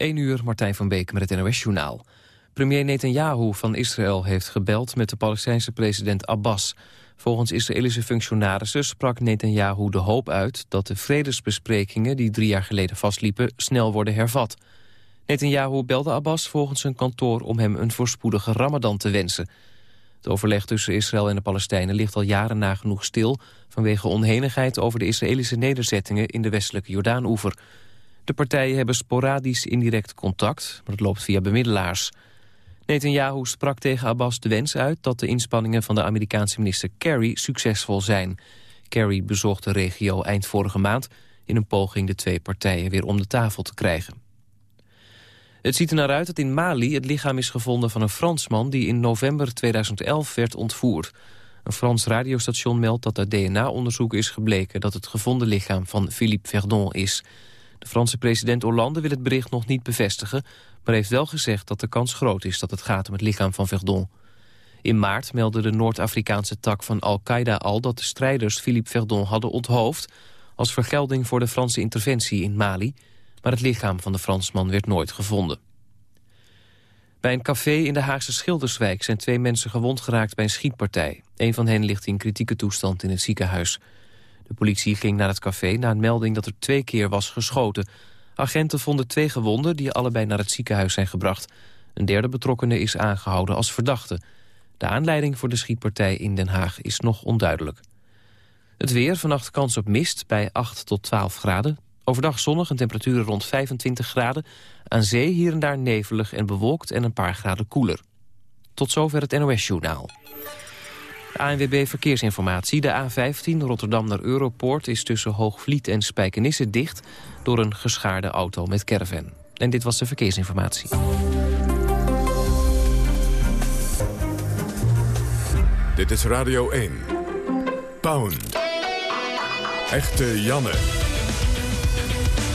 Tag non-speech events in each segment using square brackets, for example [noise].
1 uur, Martijn van Beek met het NOS-journaal. Premier Netanyahu van Israël heeft gebeld met de Palestijnse president Abbas. Volgens Israëlische functionarissen sprak Netanyahu de hoop uit... dat de vredesbesprekingen die drie jaar geleden vastliepen snel worden hervat. Netanyahu belde Abbas volgens zijn kantoor om hem een voorspoedige ramadan te wensen. Het overleg tussen Israël en de Palestijnen ligt al jaren nagenoeg stil... vanwege onhenigheid over de Israëlische nederzettingen in de westelijke Jordaan-oever... De partijen hebben sporadisch indirect contact, maar het loopt via bemiddelaars. Netanyahu sprak tegen Abbas de wens uit dat de inspanningen van de Amerikaanse minister Kerry succesvol zijn. Kerry bezocht de regio eind vorige maand in een poging de twee partijen weer om de tafel te krijgen. Het ziet er naar uit dat in Mali het lichaam is gevonden van een Fransman die in november 2011 werd ontvoerd. Een Frans radiostation meldt dat uit DNA-onderzoek is gebleken dat het gevonden lichaam van Philippe Verdon is. De Franse president Hollande wil het bericht nog niet bevestigen... maar heeft wel gezegd dat de kans groot is dat het gaat om het lichaam van Verdon. In maart meldde de Noord-Afrikaanse tak van Al-Qaeda al... dat de strijders Philippe Verdon hadden onthoofd... als vergelding voor de Franse interventie in Mali... maar het lichaam van de Fransman werd nooit gevonden. Bij een café in de Haagse Schilderswijk zijn twee mensen gewond geraakt bij een schietpartij. Een van hen ligt in kritieke toestand in het ziekenhuis. De politie ging naar het café na een melding dat er twee keer was geschoten. Agenten vonden twee gewonden die allebei naar het ziekenhuis zijn gebracht. Een derde betrokkene is aangehouden als verdachte. De aanleiding voor de schietpartij in Den Haag is nog onduidelijk. Het weer, vannacht kans op mist bij 8 tot 12 graden. Overdag zonnig en temperaturen rond 25 graden. Aan zee hier en daar nevelig en bewolkt en een paar graden koeler. Tot zover het NOS-journaal. ANWB Verkeersinformatie. De A15 Rotterdam naar Europoort is tussen Hoogvliet en Spijkenisse dicht... door een geschaarde auto met caravan. En dit was de verkeersinformatie. Dit is Radio 1. Pound. Echte Janne.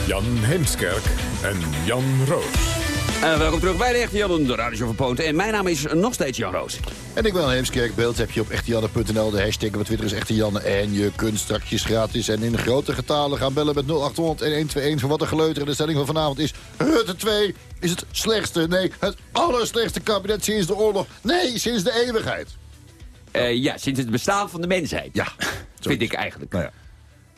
Jan Heemskerk en Jan Roos. En welkom terug bij de Echte Jan, de Radio van Poont. En mijn naam is nog steeds Jan Roos. En ik ben Heemskerk. Beeld heb je op echtejanne.nl. De hashtag op Twitter is Echte Janne. En je kunt straks gratis en in grote getalen gaan bellen met 0800 en 121 voor wat een geleuter. En de stelling van vanavond is... Rutte 2 is het slechtste, nee, het allerslechtste kabinet sinds de oorlog. Nee, sinds de eeuwigheid. Uh, ja, sinds het bestaan van de mensheid. Ja. [laughs] Vind ik eigenlijk. Nou ja.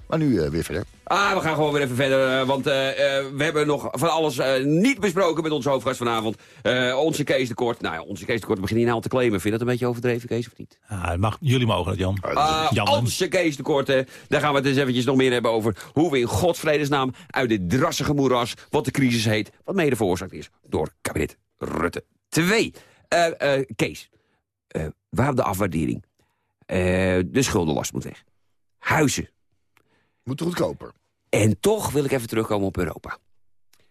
Maar nu uh, weer verder. Ah, we gaan gewoon weer even verder, uh, want uh, we hebben nog van alles niet besproken met onze hoofdgast vanavond. onze Kees de Kort. Nou ja, onze Kees de Kort begint hier nou te claimen. Vind je dat een beetje overdreven, Kees, of niet? Ah, mag, jullie mogen het, Jan. Uh, Jan. Onze Kees de Kort, daar gaan we het eens eventjes nog meer hebben over... hoe we in godsvredesnaam uit dit drassige moeras, wat de crisis heet... wat mede veroorzaakt is door kabinet Rutte 2. Kees, waarom de afwaardering? de schuldenlast moet weg. Huizen moet goedkoper. En toch wil ik even terugkomen op Europa.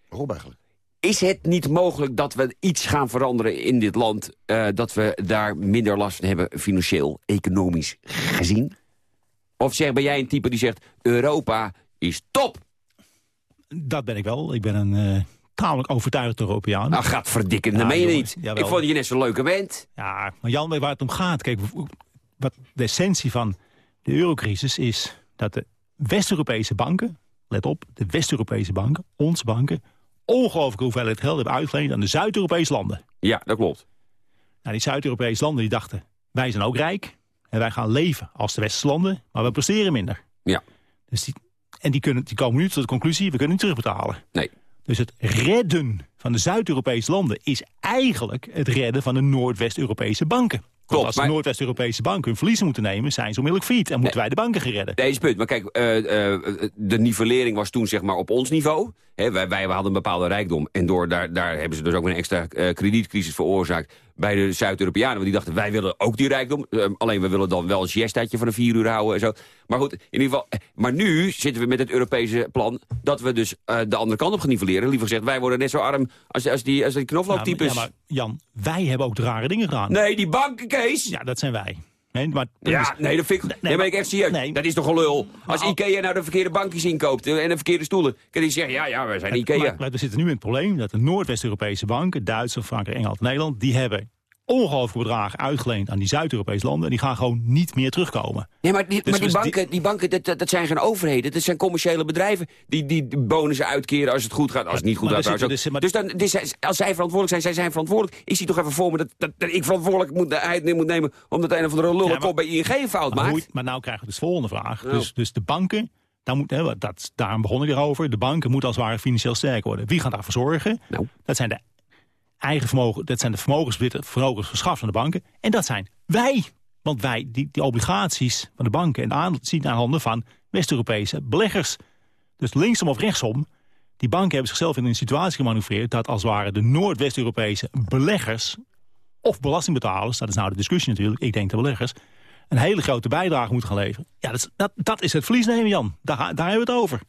Waarom eigenlijk? Is het niet mogelijk dat we iets gaan veranderen in dit land... Uh, dat we daar minder last van hebben, financieel, economisch gezien? Of zeg, ben jij een type die zegt, Europa is top? Dat ben ik wel. Ik ben een uh, tamelijk overtuigd Europeaan. Nou, gaat verdikken, dat meen je niet. Jawel. Ik vond je net zo'n leuke vent. Ja, maar Jan, waar het om gaat... Kijk, wat de essentie van de eurocrisis is... dat de West-Europese banken, let op, de West-Europese banken, onze banken... ongelooflijke hoeveelheid geld hebben uitgeleend aan de Zuid-Europese landen. Ja, dat klopt. Nou, die Zuid-Europese landen die dachten, wij zijn ook rijk... en wij gaan leven als de Westerse landen, maar we presteren minder. Ja. Dus die, en die, kunnen, die komen nu tot de conclusie, we kunnen niet terugbetalen. Nee. Dus het redden van de Zuid-Europese landen... is eigenlijk het redden van de Noordwest-Europese banken. Klopt, als de Noordwest-Europese banken hun verliezen moeten nemen... zijn ze onmiddellijk failliet en moeten wij de banken geredden. Deze punt. Maar kijk, uh, uh, de nivellering was toen zeg maar op ons niveau. He, wij, wij hadden een bepaalde rijkdom. En door, daar, daar hebben ze dus ook een extra uh, kredietcrisis veroorzaakt bij de Zuid-Europeanen. Want die dachten, wij willen ook die rijkdom. Uh, alleen we willen dan wel een siestaatje van een vier uur houden en zo. Maar goed, in ieder geval. Maar nu zitten we met het Europese plan dat we dus uh, de andere kant op gaan nivelleren. Liever gezegd, wij worden net zo arm als, als die, als die knoflooktypes. Ja, ja, maar Jan, wij hebben ook de rare dingen gedaan. Nee, die banken, Kees. Ja, dat zijn wij. Nee, maar ja, is... nee, dat vind ik, nee, ik echt serieus. Nee. Dat is toch een lul. Als maar, Ikea nou de verkeerde bankjes inkoopt en de verkeerde stoelen... kan die zeggen, ja, ja, wij zijn Ikea. Maar, maar we zitten nu in het probleem dat de Noordwest-Europese banken... Duitsland, Frankrijk, Engeland, Nederland... die hebben ongelooflijke bedragen uitgeleend aan die Zuid-Europese landen. En die gaan gewoon niet meer terugkomen. Nee, maar die, Dus maar die banken, die banken dat, dat, zijn geen overheden. Dat zijn commerciële bedrijven die, die bonussen uitkeren als het goed gaat. Als het niet goed Maar gaat Dus, zit- dan, dus als zij verantwoordelijk zijn, zij zijn verantwoordelijk. Ik zie toch even voor me dat, dat, dat ik verantwoordelijkheid moet nemen... omdat een of andere Ja, lullenkop maar- bij ING fout Maar, hoe- maakt. maar nou krijgen we dus de volgende vraag. Oh. Dus, dus de banken, daar moet, hè, dat, daarom begon ik erover. De banken moeten als het ware financieel sterk worden. Wie gaat daarvoor zorgen? Nou. Dat zijn de eigen vermogen, dat zijn de vermogensverschaffers van de banken. En dat zijn wij. Want wij, die, die obligaties van de banken en aan, zien aan handen van West-Europese beleggers. Dus linksom of rechtsom, die banken hebben zichzelf in een situatie gemanoeuvreerd... dat als het ware de Noord-West-Europese beleggers of belastingbetalers... dat is nou de discussie natuurlijk, ik denk de beleggers... een hele grote bijdrage moeten gaan leveren. Ja, dat is, dat, dat is het verlies nemen, Jan. Daar, daar hebben we het over.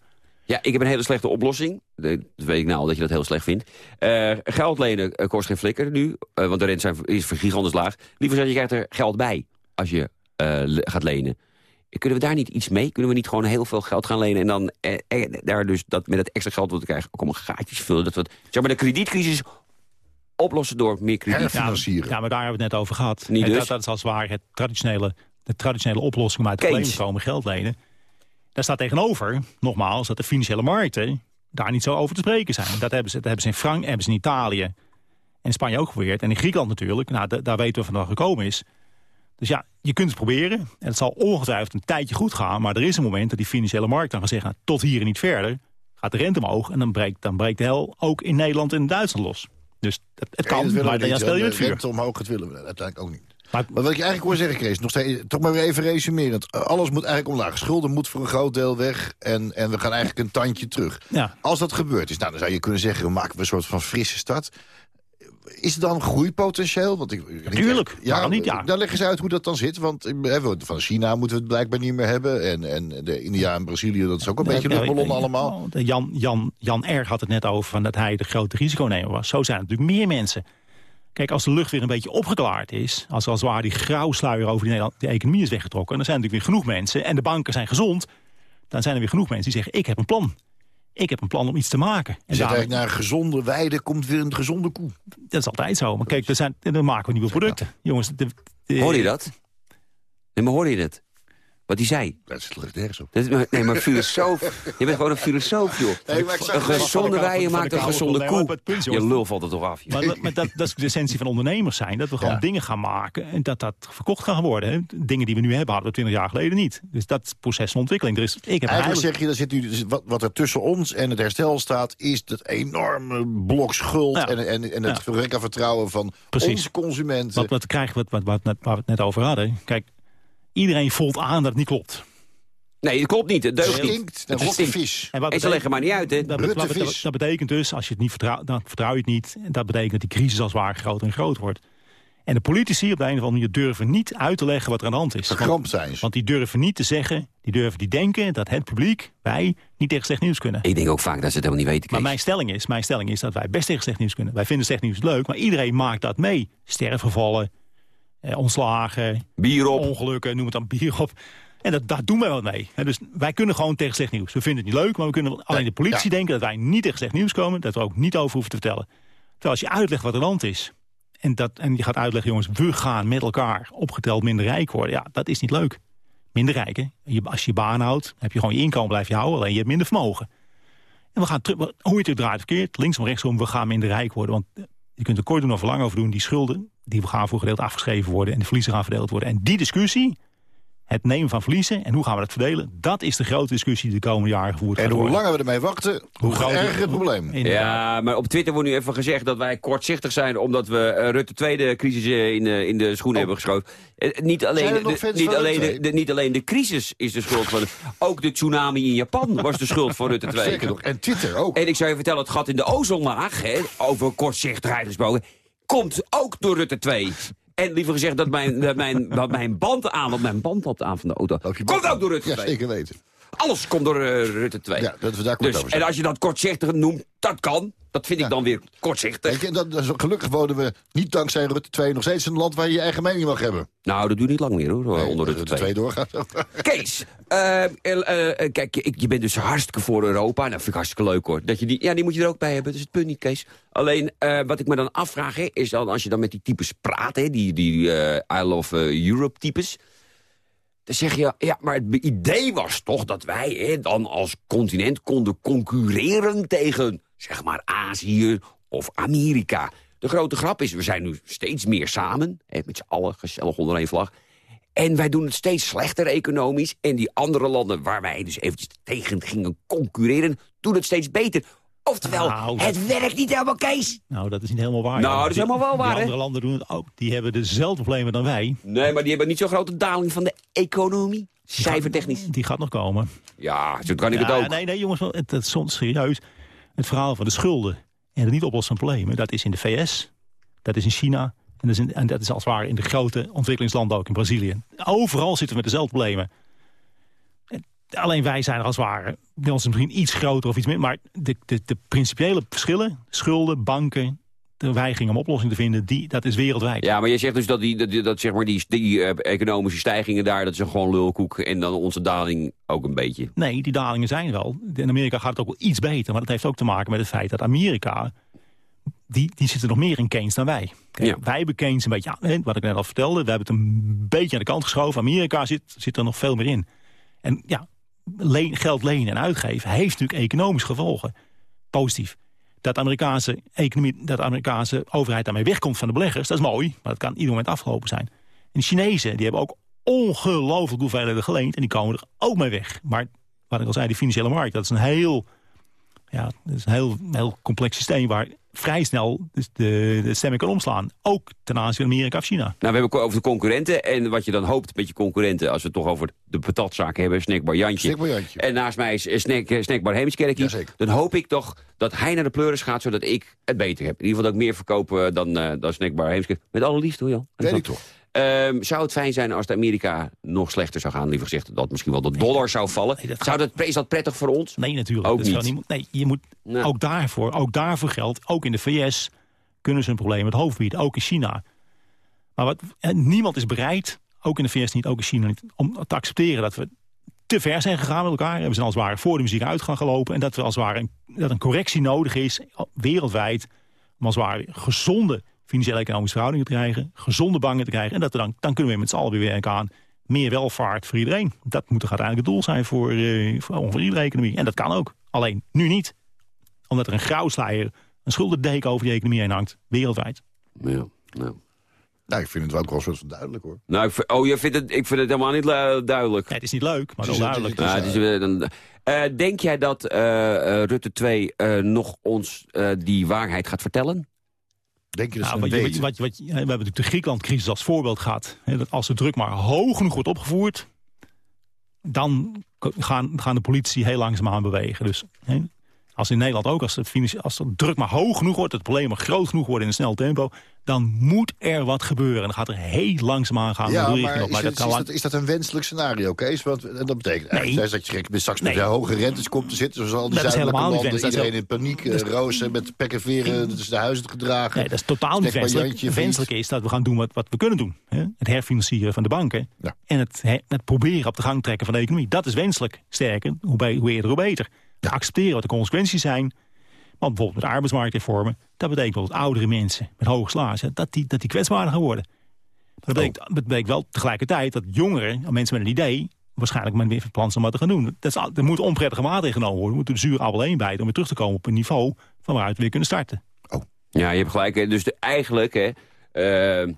Ja, ik heb een hele slechte oplossing. Dat weet ik nou al dat je dat heel slecht vindt. Eh, geld lenen eh, kost geen flikker nu, eh, want de rente zijn, is gigantisch laag. Liever zeg je krijgt er geld bij als je eh, gaat lenen. Kunnen we daar niet iets mee? Kunnen we niet gewoon heel veel geld gaan lenen... en dan eh, eh, daar dus dat, met dat extra geld wat we krijgen... ook allemaal gaatjes vullen? Dat we het- zeg maar de kredietcrisis oplossen door meer krediet. Herfinancieren. Ja, maar daar hebben we het net over gehad. Niet En dus? dat, dat is als het ware het traditionele, de traditionele oplossing om uit problemen te komen, geld lenen. Daar staat tegenover, nogmaals, dat de financiële markten daar niet zo over te spreken zijn. Dat hebben ze, dat hebben ze in Frank, hebben ze in Italië en in Spanje ook geprobeerd. En in Griekenland natuurlijk. Nou, da- daar weten we van wat gekomen is. Dus ja, je kunt het proberen. En het zal ongetwijfeld een tijdje goed gaan. Maar er is een moment dat die financiële markt dan gaat zeggen... nou, tot hier en niet verder. Gaat de rente omhoog. En dan breekt, dan breekt de hel ook in Nederland en in Duitsland los. Dus het, kan, maar dan speel je het vuur. rente omhoog, dat willen we uiteindelijk ook niet. Maar- Maar wat ik eigenlijk hoor zeggen, Kees, nog steeds, toch maar weer even resumerend. Alles moet eigenlijk omlaag. Schulden moet voor een groot deel weg. En, en we gaan eigenlijk een tandje terug. Ja. Als dat gebeurd is, nou, dan zou je kunnen zeggen... we maken een soort van frisse start. Is er dan groeipotentieel? Want ik, Tuurlijk, waarom niet? Ja. Dan leggen ze uit hoe dat dan zit. Want eh, we- van China moeten we het blijkbaar niet meer hebben. En, en de India en Brazilië, dat is ook een beetje Ja, luchtballon ja, ja. allemaal. Oh, Jan, Jan, Jan Erg had het net over van dat hij de grote risiconemer was. Zo zijn er natuurlijk meer mensen. Kijk, als de lucht weer een beetje opgeklaard is... als er als het ware die grauwsluier over die, Nederland, die economie is weggetrokken... dan zijn er natuurlijk weer genoeg mensen en de banken zijn gezond... dan zijn er weer genoeg mensen die zeggen, ik heb een plan. Ik heb een plan om iets te maken. Je En daarom- eigenlijk naar een gezonde weide komt weer een gezonde koe. dat is altijd zo. Maar kijk, er zijn, dan maken we nieuwe producten. Jongens, de, de- Hoor je dat? Nee, maar hoor je dat? Wat hij zei? Dat is ligt ergens op. Dat is, maar- nee, maar filosoof. Je bent gewoon een filosoof, joh. Nee, een gezonde wei maakt een gezonde. Nee, koe. punt Je lul valt er toch af. joh. Maar, dat- maar dat, dat is de essentie van ondernemers zijn. Dat we gewoon Ja. dingen gaan maken en dat dat verkocht gaan worden. Hè. Dingen die we nu hebben, hadden we 20 jaar geleden niet. Dus dat proces van ontwikkeling. Er is, ik heb Eigenlijk eigenlijk- zeg je, dat zit nu, dus wat, wat er tussen ons en het herstel staat... is dat enorme blok schuld Ja. en, en, en het Ja. gebrek aan vertrouwen van Precies. onze consumenten. wat, wat krijgen we, wat, wat, wat, waar we het net over hadden. Kijk, iedereen voelt aan dat het niet klopt. Nee, dat klopt niet. Het deugt niet. stinkt, een Het rotte vis. En wat En ze leggen maar niet uit, hè. Dat, vis. dat betekent dus, als je het niet vertrouwt, dan vertrouw je het niet. En dat betekent dat die crisis als het ware groter en groter wordt. En de politici op de een of andere manier durven niet uit te leggen wat er aan de hand is. Verkrampt zijn ze. want die durven niet te zeggen, die durven die denken dat het publiek, wij, niet tegen slecht nieuws kunnen. Ik denk ook vaak dat ze het helemaal niet weten, Maar mijn stelling, is, mijn stelling is dat wij best tegen slecht nieuws kunnen. Wij vinden slecht nieuws leuk, maar iedereen maakt dat mee. Sterfgevallen, eh, ontslagen, Bier op. ongelukken, noem het dan bier op. En dat, daar doen wij wat mee. Dus wij kunnen gewoon tegen slecht nieuws. We vinden het niet leuk, maar we kunnen alleen de politici ja. denken... dat wij niet tegen slecht nieuws komen, dat we ook niet over hoeven te vertellen. Terwijl als je uitlegt wat er hand is... En, dat, en je gaat uitleggen, jongens, we gaan met elkaar opgeteld minder rijk worden. Ja, dat is niet leuk. Minder rijk, hè? Je, als je je baan houdt, heb je gewoon je inkomen blijf je houden. Alleen je hebt minder vermogen. En we gaan terug, hoe je het draait verkeerd, linksom, rechtsom, we gaan minder rijk worden. Want je kunt er kort doen of lang over doen. Die schulden, die we gaan voor gedeeld afgeschreven worden. En de verliezen gaan verdeeld worden. En die discussie, het nemen van verliezen en hoe gaan we dat verdelen... dat is de grote discussie die de komende jaren gevoerd En gaat hoe langer we ermee wachten, hoe groter- erger het probleem. Inderdaad. Ja, maar op Twitter wordt nu even gezegd dat wij kortzichtig zijn... omdat we eh, Rutte tweede crisis eh, in, de- in de schoenen hebben geschoven. Eh, niet, alleen de, niet, alleen de, de- niet alleen de crisis is de schuld van... ook de tsunami in Japan was de schuld van Rutte 2. Zeker nog. En Twitter ook. En ik zou je vertellen, het gat in de ozonlaag, hè, over kortzichtigheid gesproken... komt ook door Rutte 2. En liever gezegd dat mijn, dat mijn, dat mijn band aan, want mijn band loopt aan van de auto... Komt ook door Rutte Ja, 2. zeker weten. Alles komt door uh, Rutte 2. Ja, dat we daar kort dus, over. En als je dat kortzichtig noemt, dat kan. Dat vind ik dan weer kortzichtig. Je, dat, gelukkig wonen we niet dankzij Rutte 2 nog steeds in een land waar je je eigen mening mag hebben. Nou, dat duurt niet lang meer hoor, onder Rutte 2. 2 doorgaat. [laughs] Kees, eh, eh, eh, kijk, je, je bent dus hartstikke voor Europa. Nou, vind ik hartstikke leuk hoor. Dat je die, ja, die moet je er ook bij hebben, dat is het punt niet, Kees. Alleen, eh, wat ik me dan afvraag, hè, is dan als je dan met die types praat... Hè, die, die eh, I Love eh, Europe types... dan zeg je, ja, maar het idee was toch dat wij hè, dan als continent konden concurreren... tegen, zeg maar, Azië of Amerika. De grote grap is, we zijn nu steeds meer samen... Hè, met z'n allen gezellig onder één vlag... En wij doen het steeds slechter economisch. En die andere landen waar wij dus eventjes tegen gingen concurreren... doen het steeds beter. Oftewel, Nou, het werkt niet helemaal, Kees. Nou, dat is niet helemaal waar. Nou, dat is helemaal wel Die- waar, Die hè? andere landen doen het ook. Die hebben dezelfde problemen dan wij. Nee, maar die hebben niet zo'n grote daling van de economie. Cijfertechnisch. Die gaat nog komen. Ja, zo kan ik het Ja, ook. Nee, nee, jongens, het, het is soms serieus. Het verhaal van de schulden en het niet oplossen van problemen... dat is in de VS, dat is in China... en dat is, in, en dat is als het ware in de grote ontwikkelingslanden ook in Brazilië. Overal zitten we met dezelfde problemen. En Alleen wij zijn er als het ware, bij ons misschien iets groter of iets meer... maar de, de, de principiële verschillen, schulden, banken... de weigering om oplossing te vinden, die, dat is wereldwijd. Ja, maar je zegt dus dat, die, dat, dat zeg maar die, die eh, economische stijgingen daar... dat is gewoon lulkoek. En dan onze daling ook een beetje. Nee, die dalingen zijn er al. In Amerika gaat het ook wel iets beter. Maar dat heeft ook te maken met het feit dat Amerika... die, die zitten nog meer in Keynes dan wij. Kijk, Ja. Wij hebben Keynes een beetje, aan, hè, wat ik net al vertelde... we hebben het een beetje aan de kant geschoven. Amerika zit, zit er nog veel meer in. En ja, geld lenen en uitgeven heeft natuurlijk economisch gevolgen. Positief. Dat de Amerikaanse, economie, dat de Amerikaanse overheid daarmee wegkomt van de beleggers... dat is mooi, maar dat kan ieder moment afgelopen zijn. En de Chinezen die hebben ook ongelooflijk hoeveelheden geleend... en die komen er ook mee weg. Maar wat ik al zei, die financiële markt, dat is een heel, ja, dat is een heel, heel complex systeem... waar vrij snel dus de, de stemming kan omslaan. Ook ten aanzien van Amerika of China. Nou, we hebben het over de concurrenten. En wat je dan hoopt met je concurrenten... als we het toch over de patatzaak hebben, Snackbar Jantje. Snackbar Jantje. En naast mij is Snack, eh, Snackbar Heemskerkie. Jazeker. Dan hoop ik toch dat hij naar de pleuris gaat... zodat ik het beter heb. In ieder geval dat ik meer verkoop eh, dan, eh dan Snackbar. Met alle liefde hoor, Jan. Weet ik toch. Ehm, zou het fijn zijn als de Amerika nog slechter zou gaan? Liever gezegd dat misschien wel de dollar zou vallen. Nee, dat zou dat, is dat prettig voor ons? Nee, natuurlijk. Ook Dat niet. Nee, je moet Nee. ook daarvoor, ook daarvoor geldt, ook in de VS kunnen ze een probleem met het hoofd bieden, ook in China. Maar wat, niemand is bereid, ook in de VS niet, ook in China niet, om te accepteren dat we te ver zijn gegaan met elkaar. We zijn als het ware voor de muziek uit gaan gelopen. En dat we als het ware een, dat een correctie nodig is, wereldwijd, om als het ware gezonde financiële economische verhoudingen te krijgen, gezonde banken te krijgen. En dat we dan, dan kunnen we met z'n allen weer werken aan meer welvaart voor iedereen. Dat moet toch uiteindelijk het doel zijn voor, eh, voor, voor iedere economie. En dat kan ook. Alleen nu niet. Omdat er een grauwsleier, een schuldendeken over die economie heen hangt. Wereldwijd. Ja, nou. Nou, ik vind het wel ook wel soort van duidelijk hoor. Nou, ik, vind- oh, je vindt het, ik vind het helemaal niet lu- duidelijk. Ja, het is niet leuk, maar wel duidelijk. het het is, eh, dan, eh, denk jij dat eh, eh, Rutte 2 eh, nog ons eh, die waarheid gaat vertellen? Denk je dat Nou, wat wat, we hebben natuurlijk de Griekenland-crisis als voorbeeld gehad. Hè, dat als de druk maar hoog genoeg wordt opgevoerd... dan gaan, gaan de politici heel langzaamaan bewegen. Dus hè, als in Nederland ook, als de, als de druk maar hoog genoeg wordt... het probleem maar groot genoeg wordt in een snel tempo... dan moet er wat gebeuren. En dan gaat er heel langzaamaan gaan. Ja, maar is, het- dat is, lang- dat, is dat een wenselijk scenario, Kees? Want eh, dat betekent eigenlijk dat je bent straks met Nee. hoge rentes komt te zitten. Zoals al die Dat zuidelijke landen. Iedereen in paniek. eh, rozen met pek en veren tussen de huizen gedragen. Nee, dat is totaal niet maar wenselijk. Wenselijk is dat we gaan doen wat, wat we kunnen doen. Hè? Het herfinancieren van de banken. Ja. En het, het proberen op de gang trekken van de economie. Dat is wenselijk. Sterker, hoe, bij, hoe eerder hoe beter. Accepteren wat de consequenties zijn. Want bijvoorbeeld met arbeidsmarktreformen. Dat betekent wel dat oudere mensen met hoge salaris... dat die, dat die kwetsbaarder gaan worden. Dat betekent, dat betekent wel tegelijkertijd dat jongeren, mensen met een idee... waarschijnlijk maar weer van plan zijn om wat te gaan doen. Dat is, er moeten onprettige maatregelen genomen worden. We moeten de zuur appel heen bijten om weer terug te komen op een niveau... van waaruit we weer kunnen starten. Ja, je hebt gelijk. hè. Dus de, eigenlijk, hè, eh,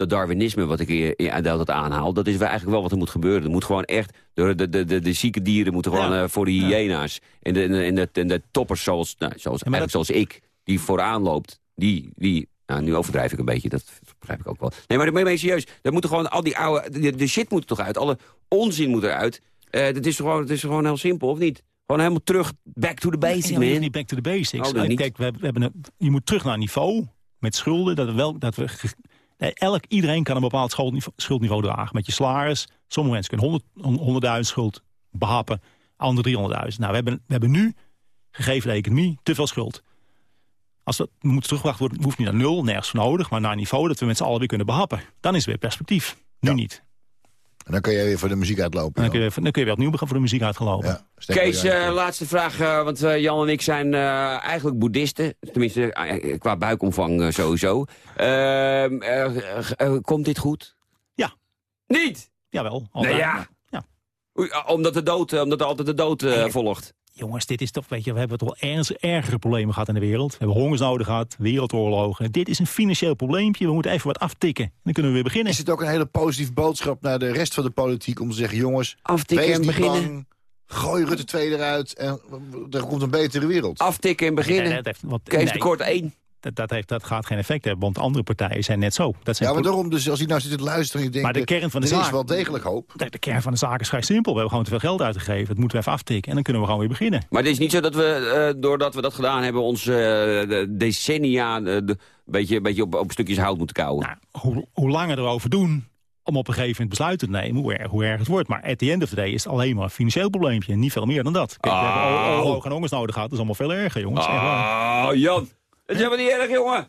dat Darwinisme wat ik in, altijd aanhaal... dat is eigenlijk wel wat er moet gebeuren. Er moet gewoon echt... De, de, de, de, de zieke dieren moeten gewoon Ja. eh, voor de hyena's. En de, en de, en de, toppers zoals, nou, zoals, eigenlijk zoals ik, die vooraan loopt... die, die nou, nu overdrijf ik een beetje, dat begrijp ik ook wel. Nee, maar ik ben serieus. Er moeten gewoon al die oude... De, de shit moet er toch uit. Alle onzin moet eruit. Eh het, is gewoon, het is gewoon heel simpel, of niet? Gewoon helemaal terug, back to the basics, je hoeft man. niet back to the basics. Oh, Eh, niet. Kijk, we, hebben- een, je moet terug naar niveau met schulden. Dat we wel, dat we, nee, elk, iedereen kan een bepaald schuldniveau, schuldniveau dragen. Met je salaris. Sommige mensen kunnen 100 100.000 schuld behappen. Andere 300.000. Nou, we hebben, we hebben nu, gegeven de economie, te veel schuld. Als dat moet teruggebracht worden, hoeft niet naar nul, nergens voor nodig... maar naar een niveau dat we met z'n allen weer kunnen behappen. Dan is er weer perspectief. Nu Ja. niet. En dan kan jij weer voor de muziek uitlopen. En dan kun je, dan kun je weer opnieuw beginnen voor de muziek uitgelopen. Ja, Kees, je eh, laatste vraag, eh, want eh, Jan en ik zijn eh, eigenlijk boeddhisten. Tenminste, qua buikomvang sowieso. Ehm, eh, eh, komt dit goed? Ja. Niet? Jawel. Nee, altijd. ja. ja. Omdat, de dood, eh, omdat er altijd de dood eh, volgt. Jongens, dit is toch, weet je, we hebben toch wel ergens ergere problemen gehad in de wereld. We hebben hongersnoden gehad, wereldoorlogen. Dit is een financieel probleempje. We moeten even wat aftikken. Dan kunnen we weer beginnen. Is het ook een hele positieve boodschap naar de rest van de politiek... om te zeggen, jongens, Aftikken wees en beginnen. bang, gooi Rutte 2 eruit... en er komt een betere wereld. Aftikken en beginnen. Nee, dat heeft, wat, Kees nee, tekort 1. Dat, dat, heeft, dat gaat geen effect hebben, want andere partijen zijn net zo. Dat zijn Ja, maar daarom, dus als ik nou zit te luisteren... en ik denk, Maar de kern van de er is zaak- wel degelijk hoop. de, de kern van de zaak is vrij simpel. We hebben gewoon te veel geld uitgegeven. Dat moeten we even aftikken en dan kunnen we gewoon weer beginnen. Maar het is niet zo dat we, eh, doordat we dat gedaan hebben... ons eh, de decennia eh, de, beetje, beetje op, op stukjes hout moeten kouwen. Nou, hoe, hoe langer erover doen om op een gegeven moment besluiten te nemen, hoe erg, hoe erg het wordt. Maar at the end of the day is het alleen maar een financieel probleempje. Niet veel meer dan dat. Kijk, we hebben Oh. oorlog en hongersnoden gehad. Dat is allemaal veel erger, jongens. Echt waar. Oh, Jan. Het is helemaal niet erg, jongen.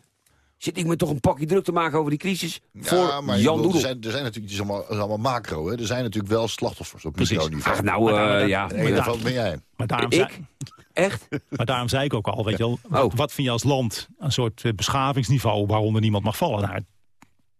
Zit ik me toch een pakje druk te maken over die crisis? voor ja, maar ik Jan Doedel. er, zijn, er zijn natuurlijk, het is allemaal, het is allemaal macro. Hè. Er zijn natuurlijk wel slachtoffers op microniveau. Ach, nou, Maar eh, ja. En een daarvan ben jij. Maar daarom, Ik? zei, Echt? [laughs] maar daarom zei ik ook al, weet je wel, wat, Oh. wat vind je als land een soort eh, beschavingsniveau waaronder niemand mag vallen? Nou,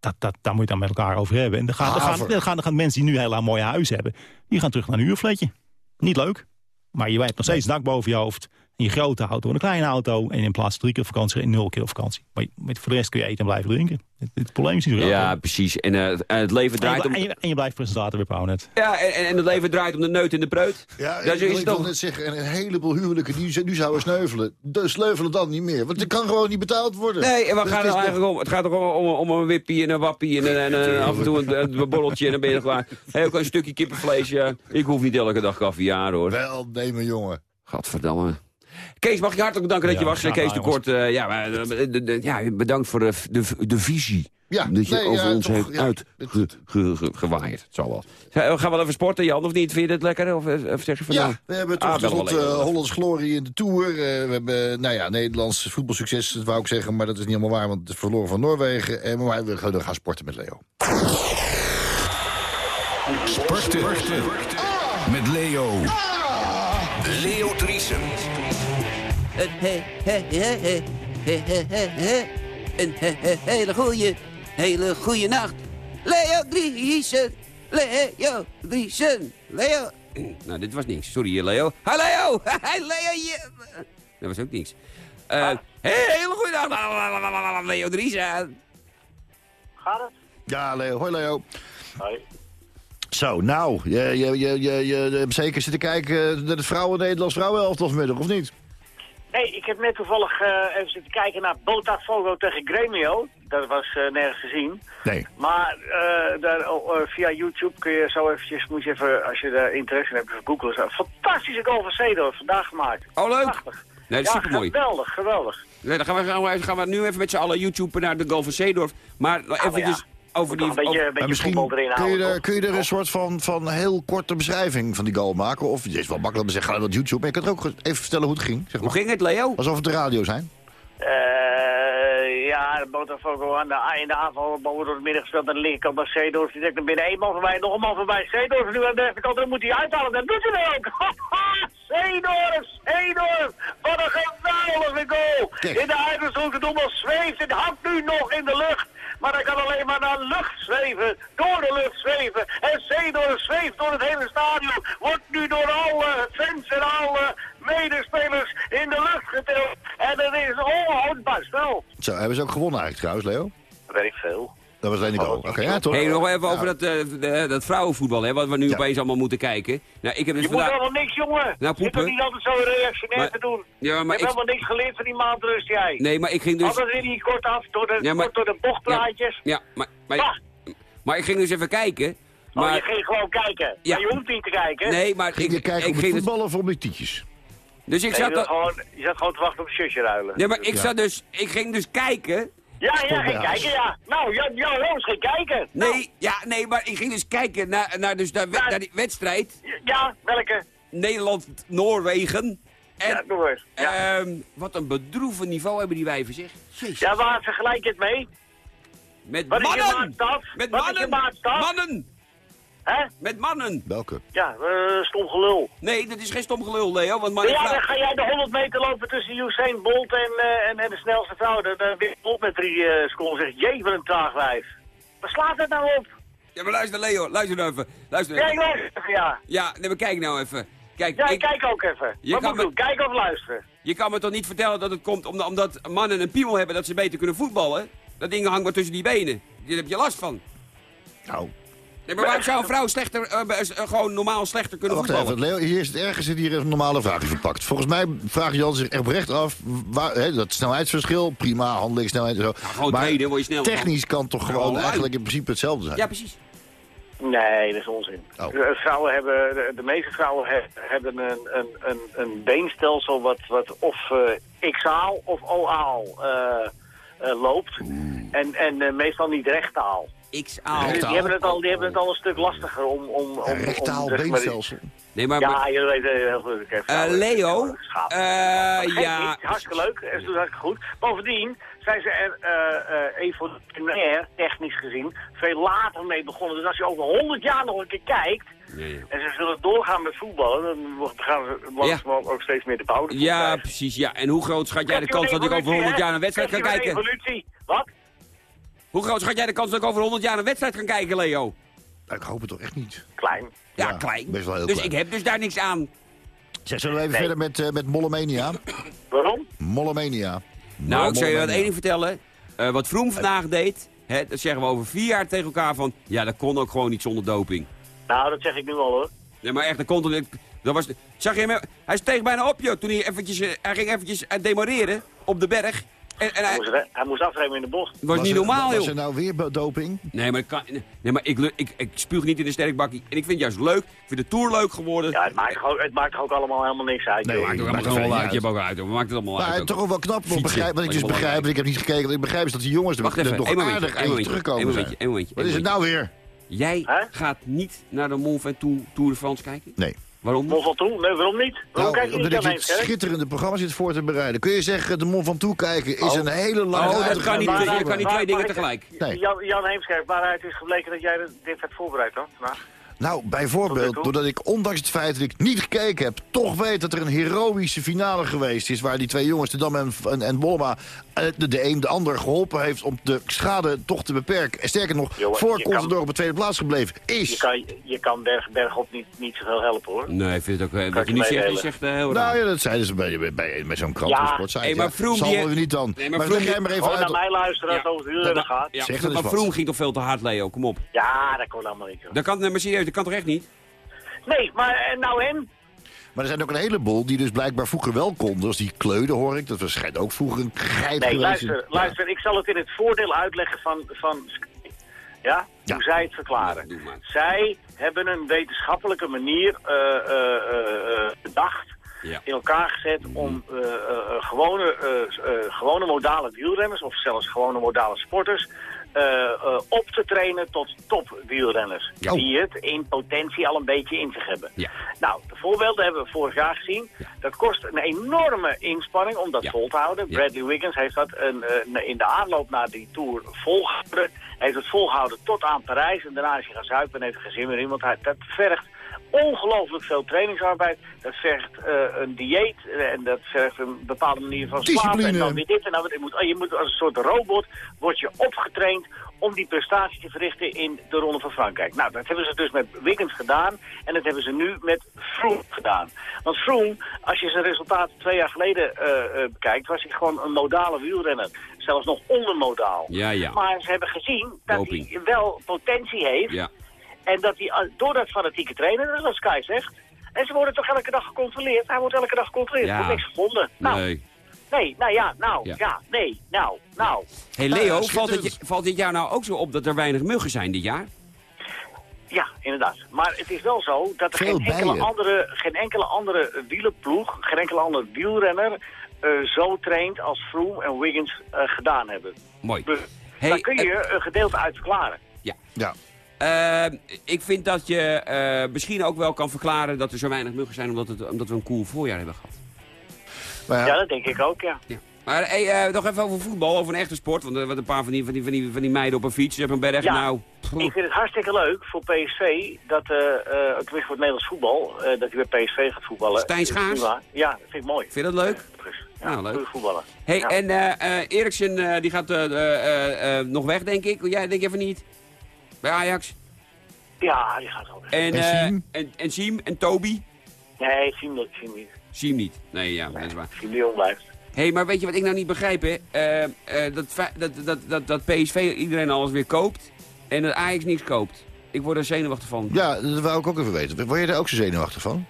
dat, dat, daar moet je dan met elkaar over hebben. En dan gaan, dan gaan, dan gaan, dan gaan mensen die nu heel een mooie huis hebben, die gaan terug naar een huurfletje. Niet leuk. Maar je hebt nog steeds dak boven je hoofd. En je grote auto en een kleine auto. En in plaats van drie keer vakantie, in nul keer op vakantie. Maar je- met, voor de rest kun je eten en blijven drinken. Het, het probleem is niet zo. Ja, precies. En eh, en het leven en, draait je, om... en, je, en je blijft presentator weer Pauwnet. Ja, en, en het leven draait om de neut en de preut. Ja, Dat is toch- wil net zeggen, en een heleboel huwelijken die nu zouden sneuvelen. De sleuvelen dan niet meer. Want het kan gewoon niet betaald worden. Nee, en wat Dus gaat het het is eigenlijk om? Het gaat toch om, om, om een wippie en een wappie en, en, en, en af en toe een, een borreltje en dan ben je er klaar. Heel klein stukje kippenvlees. ja. Ik hoef niet elke dag caviar hoor. Wel, nee, mijn jongen. Gadverdamme. Kees, mag ik je hartelijk bedanken dat je was. Kees de gedaan, Kort, eh, ja, maar, eh, ja, bedankt voor de, de, de visie. Ja, dat je nee, over ja, ons toch, heeft ja. uitgewaaid. Het zal wel. Ga- Gaan we wel even sporten, Jan, of niet? Vind je dit lekker? Of, eh, of zeg je van nou? Ja, we hebben Ah, toch alleen maar. uh, Hollands glorie in de Tour. Eh, we hebben, nou ja, Nederlands voetbalsucces, dat wou ik zeggen. Maar dat is niet helemaal waar, want het is verloren van Noorwegen. En maar we gaan gaan sporten met Leo. Sporten. Met Leo. Leo Driesen. Een he, he, he, he, he, he, he, he. Een he, he, hele goeie, hele goeie nacht. Leo Driesen, Leo Driesen, Leo. Nou, dit was niks. Sorry, eh, Leo. Hi, Leo! [laughs] Hi, Leo! je- Dat was ook niks. Eh hey, hele goede dag, [laughs] Leo Dries. eh. Gaat het? Ja, Leo. Hoi, Leo. Hoi. Zo, nou, je, je, je, je, je hebt zeker zitten kijken naar het vrouwen Nederlands vrouwenelftal vanmiddag, of niet? Nee, ik heb net toevallig eh, even zitten kijken naar Botafogo tegen Gremio. Dat was eh, nergens te zien. Nee. Maar eh, daar, oh, eh, via YouTube kun je zo eventjes, moet je even, als je daar interesse in hebt, even googlen. Fantastische goal van Seedorf, vandaag gemaakt. Oh, leuk. Prachtig. Nee, dat is ja, supermooi. geweldig, geweldig. Nee, dan gaan we, gaan, we, gaan we nu even met z'n allen YouTube naar de Goal van Zeedorf. Maar maar eventjes over die... Een beetje, over- misschien erin kun je, houden. er, kun je er een soort van, van heel korte beschrijving van die goal maken? Of het is wel makkelijk om te zeggen, ga naar dat YouTube. Maar je kan er ook even vertellen hoe het ging. Zeg Hoe ging het, Leo? Alsof het de radio zijn. Eh, ja, Botafogo aan de, in de aanval boven door het midden gespeeld aan de linkerkant naar Seedorf. Die trekt naar binnen, één man voorbij, nog een man voorbij. Seedorf nu aan de rechterkant, dan moet hij uithalen. Dat doet hij dan ook. [laughs] Seedorf, Seedorf, wat een geweldige goal. Kijk. In de uiterste doelbal zweeft, het hangt nu nog in de lucht. Maar hij kan alleen maar naar lucht zweven, door de lucht zweven. En Seedorf zweeft door het hele stadion. Wordt nu door alle fans en alle medespelers in de lucht getild. En het is een onhoudbaar spel. Zo, hebben ze ook gewonnen eigenlijk trouwens, Leo? Weet ik veel. Dat was alleen de goal. Oké, ja, toch? Hey, nog even over dat, eh, de- dat vrouwenvoetbal, hè, wat we nu Ja. opeens allemaal moeten kijken. Nou, ik heb dus Je moet helemaal niks, jongen. Nou, je hebt poepen. toch niet altijd zo reactionair Maar- te doen. Ja, je maar hebt ik... helemaal niks geleerd van die maandrust, jij. Nee, maar ik ging dus... Altijd weer die kort af, door de, Ja, maar- kort door de bochtplaatjes. Ja, maar, Ja. maar, maar ik ging dus even kijken. Maar... Maar, Oh, je ging gewoon kijken. Ja. Maar je hoeft niet te kijken. nee, maar Ging ik, je kijken ik ging dus, voetballen of op die tietjes? dus ik Nee, zat... je, al- gewoon, je zat gewoon te wachten op een zusje ruilen. Nee, maar ik, Ja. zat dus, ik ging dus kijken. Ja, ja, huis. kijken, ja. Nou, Jan, Jan Roos geen kijken. Nee, ja, nee, maar ik ging dus kijken naar, naar, dus naar, die wedstrijd. Ja, welke? Nederland-Noorwegen. En Ja, doe eens. Ja. ehm, wat een bedroevend niveau hebben die wijven, zeg. Jezus. ja, waar vergelijk je het mee? Met Wat is je mannen! maatstaf? Met Wat is je mannen! maatstaf? Mannen! Hè? Met mannen! Welke? Ja, eh, stom gelul. Nee, dat is geen stom gelul, Leo. Want mannen Ja, dan ga jij de 100 meter lopen tussen Usain Bolt en, eh, en, en de snelste vrouw. Dan wint Bolt met drie eh, seconden zegt, jee, wat een traag wijf. Waar slaat het nou op? Ja, maar luister, Leo. Luister nou even. Luister Ja, even. ik luister, ja. Ja, nee, maar kijk nou even. Kijk, Ja, ik- kijk ook even. Je Wat kan moet ik me- doen? Kijken of luisteren? je kan me toch niet vertellen dat het komt omdat, omdat mannen een piemel hebben dat ze beter kunnen voetballen? Dat ding hangt maar tussen die benen. Daar heb je last van. Nou, Nee, maar waarom zou een vrouw slechter, eh, eh, eh, gewoon normaal slechter kunnen wacht voetballen? even. Leo, hier is het ergens zit hier een normale vraag in verpakt. Volgens mij vraagt Jan zich oprecht af... Waar, hè, dat snelheidsverschil, prima, handelingssnelheid en zo. gewoon maar trainen, word je snel technisch kan toch gewoon Gewoon eigenlijk in principe hetzelfde zijn? Ja, precies. Nee, dat is onzin. Oh. De Vrouwen hebben, de, de meeste vrouwen he- hebben een, een, een, een beenstelsel wat, wat of eh xaal of oaal eh, eh, loopt. En, en eh, meestal niet rechtaal. XA. Die hebben, het al, die hebben het al een stuk lastiger om... om, om, Rectaal beenstelsel. Nee, maar... Ja, jullie weten heel goed. Ik heb Eh, Leo, eh, geeft ja... niet, hartstikke leuk. En ze doen hartstikke goed. Bovendien zijn ze er eh, eh, evolutionair, technisch gezien, veel later mee begonnen. Dus als je over 100 jaar nog een keer kijkt, Ja, ja. en ze zullen doorgaan met voetballen, dan gaan ze langzamerhand ook steeds meer de bouwen. Ja, precies, ja. En hoe groot schat jij de kans dat ik over 100 jaar een wedstrijd ga kijken? Evolutie. Wat? Hoe groot schat jij de kans dat ik over 100 jaar een wedstrijd ga kijken, Leo? Nou, ik hoop het toch echt niet. Klein. Ja, Ja, klein. best wel heel dus klein. ik heb dus daar niks aan. Zeg, zullen we even Nee. verder met, eh met Mollemania? Waarom? Mollemania. Nou, ik zal je wat Mollemania. één ding vertellen. Eh, wat Vroom vandaag deed, hè, dat zeggen we over vier jaar tegen elkaar van... Ja, dat kon ook gewoon niet zonder doping. Nou, dat zeg ik nu al hoor. Nee, maar echt, dat kon toch- dat was, Zag je hem? Hij steeg bijna op, joh, toen hij eventjes... eh, Hij ging eventjes demareren op de berg. En, en Hij hij, moest, re- hij moest afremmen in de bocht. het was niet normaal, Was joh. er nou weer doping? Nee, maar, ik kan, nee, maar ik, ik, ik spuug niet in de sterkbakkie. En ik vind het juist leuk. Ik vind de Tour leuk geworden. Ja, het maakt, gewoon- het maakt ook allemaal helemaal niks uit. Nee, joh. maakt ook maakt allemaal uit. Je hebt ook uit. hoor. Maakt het allemaal Maar uit. ook. toch ook wel knap, Fietsen, begrijp, wat ik dus begrijp, want ik heb niet gekeken, wat ik begrijp is dat die jongens er nog momentje, aardig momentje, momentje, één momentje, Wat is het nou weer? Jij gaat niet naar de Mont Ventoux Tour de France kijken? Nee. Waarom? Mont Ventoux? Nee, waarom niet? Waarom Nou, kijk je niet schitterende programma zit voor te bereiden. Kun je zeggen, de Mont Ventoux kijken is Oh. een hele lange Oh, dat kan niet, je kan niet twee dingen tegelijk. Nee. Jan, Jan Heemskerk, waaruit is gebleken dat jij dit hebt voorbereid dan? Nou, Nou, bijvoorbeeld doordat ik, ondanks het feit dat ik niet gekeken heb... toch weet dat er een heroïsche finale geweest is... waar die twee jongens, de Dam en, en, en eh, de, de een de ander geholpen heeft om de schade toch te beperken. En sterker nog, Jongen, voor je Contador op de tweede plaats gebleven je is... kan, je kan berg, bergop niet, niet zoveel helpen hoor. Nee, ik vind het ook... eh, Kan Wat ik je nu je zegt, je zegt eh, heel Nou ja, dat zeiden ze bij, bij, bij, bij zo'n krant Ja. Hey, maar ja. Froome, Zal die- we niet dan. Nee, maar maar leg jij maar even Gewoon uit... naar mij luisteren als Ja. het over het wielrennen gaat. Ja, Zeg dan eens maar. Vroom ging toch veel te hard, Leo? Kom op. Ja, dat kon allemaal niet. Dat kan, maar serieus, dat kan toch echt niet? Nee, maar en nou en? Maar er zijn ook een heleboel die dus blijkbaar vroeger wel konden. Als die Kleude hoor ik. Dat was schijnt ook vroeger een geit Nee, geweest. luister, Ja. luister. Ik zal het in het voordeel uitleggen van, van ja? Ja. Hoe zij het verklaren. Zij hebben een wetenschappelijke manier eh, eh, eh, eh, bedacht, Ja. in elkaar gezet om eh, eh, eh, gewone, eh, eh, gewone modale wielrenners, of zelfs gewone modale sporters, eh, eh, op te trainen tot topwielrenners. Ja. Die het in potentie al een beetje in zich hebben. Ja. Nou, de voorbeelden hebben we vorig jaar gezien. Dat kost een enorme inspanning om dat Ja. vol te houden. Bradley Wiggins heeft dat een, in de aanloop naar die Tour volgehouden. Hij heeft het volgehouden tot aan Parijs. En daarna is hij gaan zuipen en heeft geen zin meer in. Want hij, dat vergt ongelooflijk veel trainingsarbeid. Dat vergt eh, een dieet eh, en dat vergt een bepaalde manier van slapen. En dan weer dit en dan. Je moet, je moet als een soort robot, word je opgetraind om die prestatie te verrichten in de Ronde van Frankrijk. Nou, dat hebben ze dus met Wiggins gedaan en dat hebben ze nu met Froome gedaan. Want Froome, als je zijn resultaten twee jaar geleden eh, bekijkt, was hij gewoon een modale wielrenner. Zelfs nog ondermodaal. Ja, ja. Maar ze hebben gezien dat Doping. hij wel potentie heeft Ja. En dat hij eh, door dat fanatieke trainen, dat is wat Sky zegt, en ze worden toch elke dag gecontroleerd? Hij wordt elke dag gecontroleerd. Ja. Er wordt niks gevonden. Nou, Nee. nee, nou ja, nou, Ja. ja, nee, nou, nou. hey Ja, Leo, ja, valt, het, valt dit jaar nou ook zo op dat er weinig muggen zijn dit jaar? Ja, inderdaad. Maar het is wel zo dat er Veel geen enkele, bijen. andere, geen enkele andere wielenploeg, geen enkele andere wielrenner eh, zo traint als Froome en Wiggins eh, gedaan hebben. Mooi. Dus Hey, daar kun je een gedeelte uit verklaren. Ja. Eh, ik vind dat je eh, misschien ook wel kan verklaren dat er zo weinig muggen zijn... omdat, het, omdat we een cool voorjaar hebben gehad. Maar ja, Ja, dat denk ik ook, ja. Ja. Maar hey, eh, nog even over voetbal, over een echte sport. Want er wat een paar van die, van, die, van, die, van die meiden op een fiets hebben een berg. Ja. Nou, Ik vind het hartstikke leuk voor PSV dat, eh uh, het voor het Nederlands voetbal, eh, dat hij bij PSV gaat voetballen. Stijn Schaars? Ja, dat vind ik mooi. vind je dat leuk? Ja, Nou, leuk. goede voetballen. Hey, Ja. en eh eh, Eriksen eh, die gaat eh, eh, eh, nog weg, denk ik. Jij denk even niet? Bij Ajax. Ja, die gaat wel. En, En eh, Siem? en, en Siem en Toby? Nee, Siem niet. Siem niet. Siem niet. Nee, ja, dat is waar. Siem Jong blijft. Hé, hey, maar weet je wat ik nou niet begrijp, hè? Eh, eh, dat, dat, dat, dat, dat PSV iedereen alles weer koopt en dat Ajax niks koopt. Ik word er zenuwachtig van. ja, dat wou ik ook even weten. Word je er ook zo zenuwachtig van?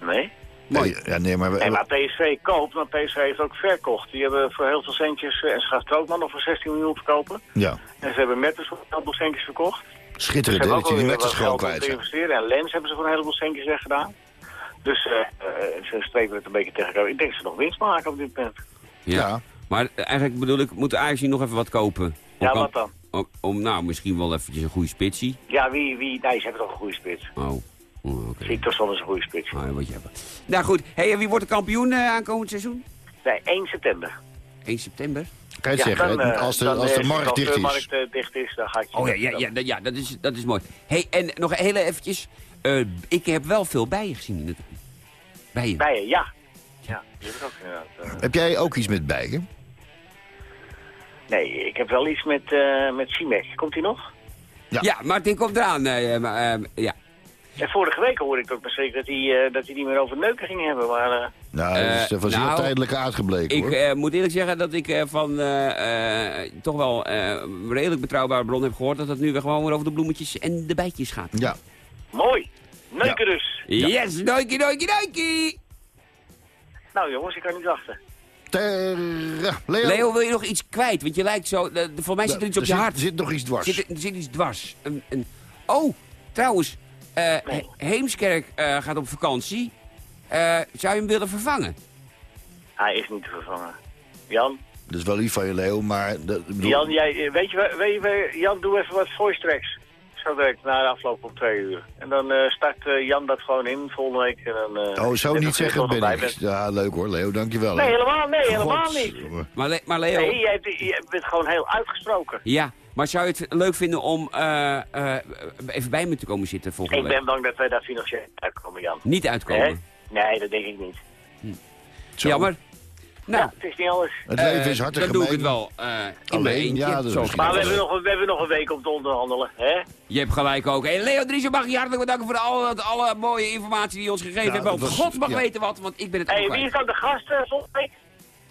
Nee? Mooi. Nee, ja, nee, maar... Nee, maar PSV koopt, maar PSV heeft ook verkocht. Die hebben voor heel veel centjes, eh, en ze gaan Strootman nog voor 16 miljoen verkopen. Ja, En ze hebben Mertens voor een heleboel centjes verkocht. Schitterend hè, hebben dat je die geld om kwijt investeren. En Lens hebben ze voor een heleboel centjes weggedaan. Dus eh, eh, ze spreken het een beetje tegen elkaar. Ik denk dat ze nog winst maken op dit moment. Ja. Ja. Maar eigenlijk bedoel ik, moet Ajax hier nog even wat kopen? Om Ja, kan- wat dan? Om, om, nou, misschien wel eventjes een goede spitsie. Ja, wie, wie? Nee, ze hebben toch een goede spits. Oh, oh oké. Siktorsson is een goede spits. Nou, wat je hebben. Nou goed, hey, wie wordt de kampioen eh, aankomend seizoen? Nee, 1 september. 1 september? Kan je het zeggen, dan, als de, als de markt dicht de is. markt eh, dicht is, dan ga ik je Oh ja, ja, ja, dat- ja dat, is, dat is mooi. hey, en nog heel eventjes. eh, ik heb wel veel bijen gezien in het Bijen? Bijen, ja. Ja, die heb ik ook inderdaad. eh. Heb jij ook iets met bijen? Nee, ik heb wel iets met, eh met Simek. Komt hij nog? Ja. Ja, Martin komt eraan. maar, ja. En vorige week hoorde ik ook zeker dat hij, eh, dat hij niet meer over neuken ging hebben. Maar eh, Nou, dat is Eh, van zeer nou, tijdelijke aardgebleken, Ik hoor. eh, moet eerlijk zeggen dat ik eh, van eh, eh, toch wel eh, een redelijk betrouwbare bron heb gehoord... dat het nu weer gewoon weer over de bloemetjes en de bijtjes gaat. Ja. mooi. Neuken dus. Yes, doikie, doikie, doikie! Nou jongens, ik kan niet wachten. Ter... Leo? Leo, wil je nog iets kwijt? Want je lijkt zo... eh, voor mij zit er iets op er je zit, hart. Er zit nog iets dwars. Zit, er, er zit iets dwars. Een, een... Oh, trouwens. Eh, Nee. He- Heemskerk eh, gaat op vakantie. Eh, zou je hem willen vervangen? Hij is niet te vervangen. Jan, Dat is wel lief van je, Leo, maar... Dat, bedoel- Jan, jij, weet je, weet je, Jan, doe even wat voice tracks. Zo direct na de afloop om twee uur. En dan eh, start eh, Jan dat gewoon in volgende week. En dan, eh, Oh, zo niet zeggen, ben ik. bent. Ja, leuk hoor, Leo, dankjewel. Nee, helemaal, nee, helemaal niet. Maar, Le- maar Leo... Nee, jij, bent gewoon heel uitgesproken. Ja, maar zou je het leuk vinden om eh, eh, even bij me te komen zitten volgende Ik week? ben bang dat wij daar financieel uitkomen, Jan. Niet uitkomen. Nee, dat denk ik niet. Zo. Jammer. Nou, Ja, het is niet anders. Het eh, leven is hartstikke dan doe ik het wel eh, in Alleen, ja, dat is Maar we ik hebben, nog, we hebben nog een week om te onderhandelen, hè? Je hebt gelijk ook. Hey, Leo Dries, mag je hartelijk bedanken voor alle, alle mooie informatie die je ons gegeven Ja, hebt. God mag ja. weten wat, want ik ben het ook hey, wie is dan de gast eh, volgende week?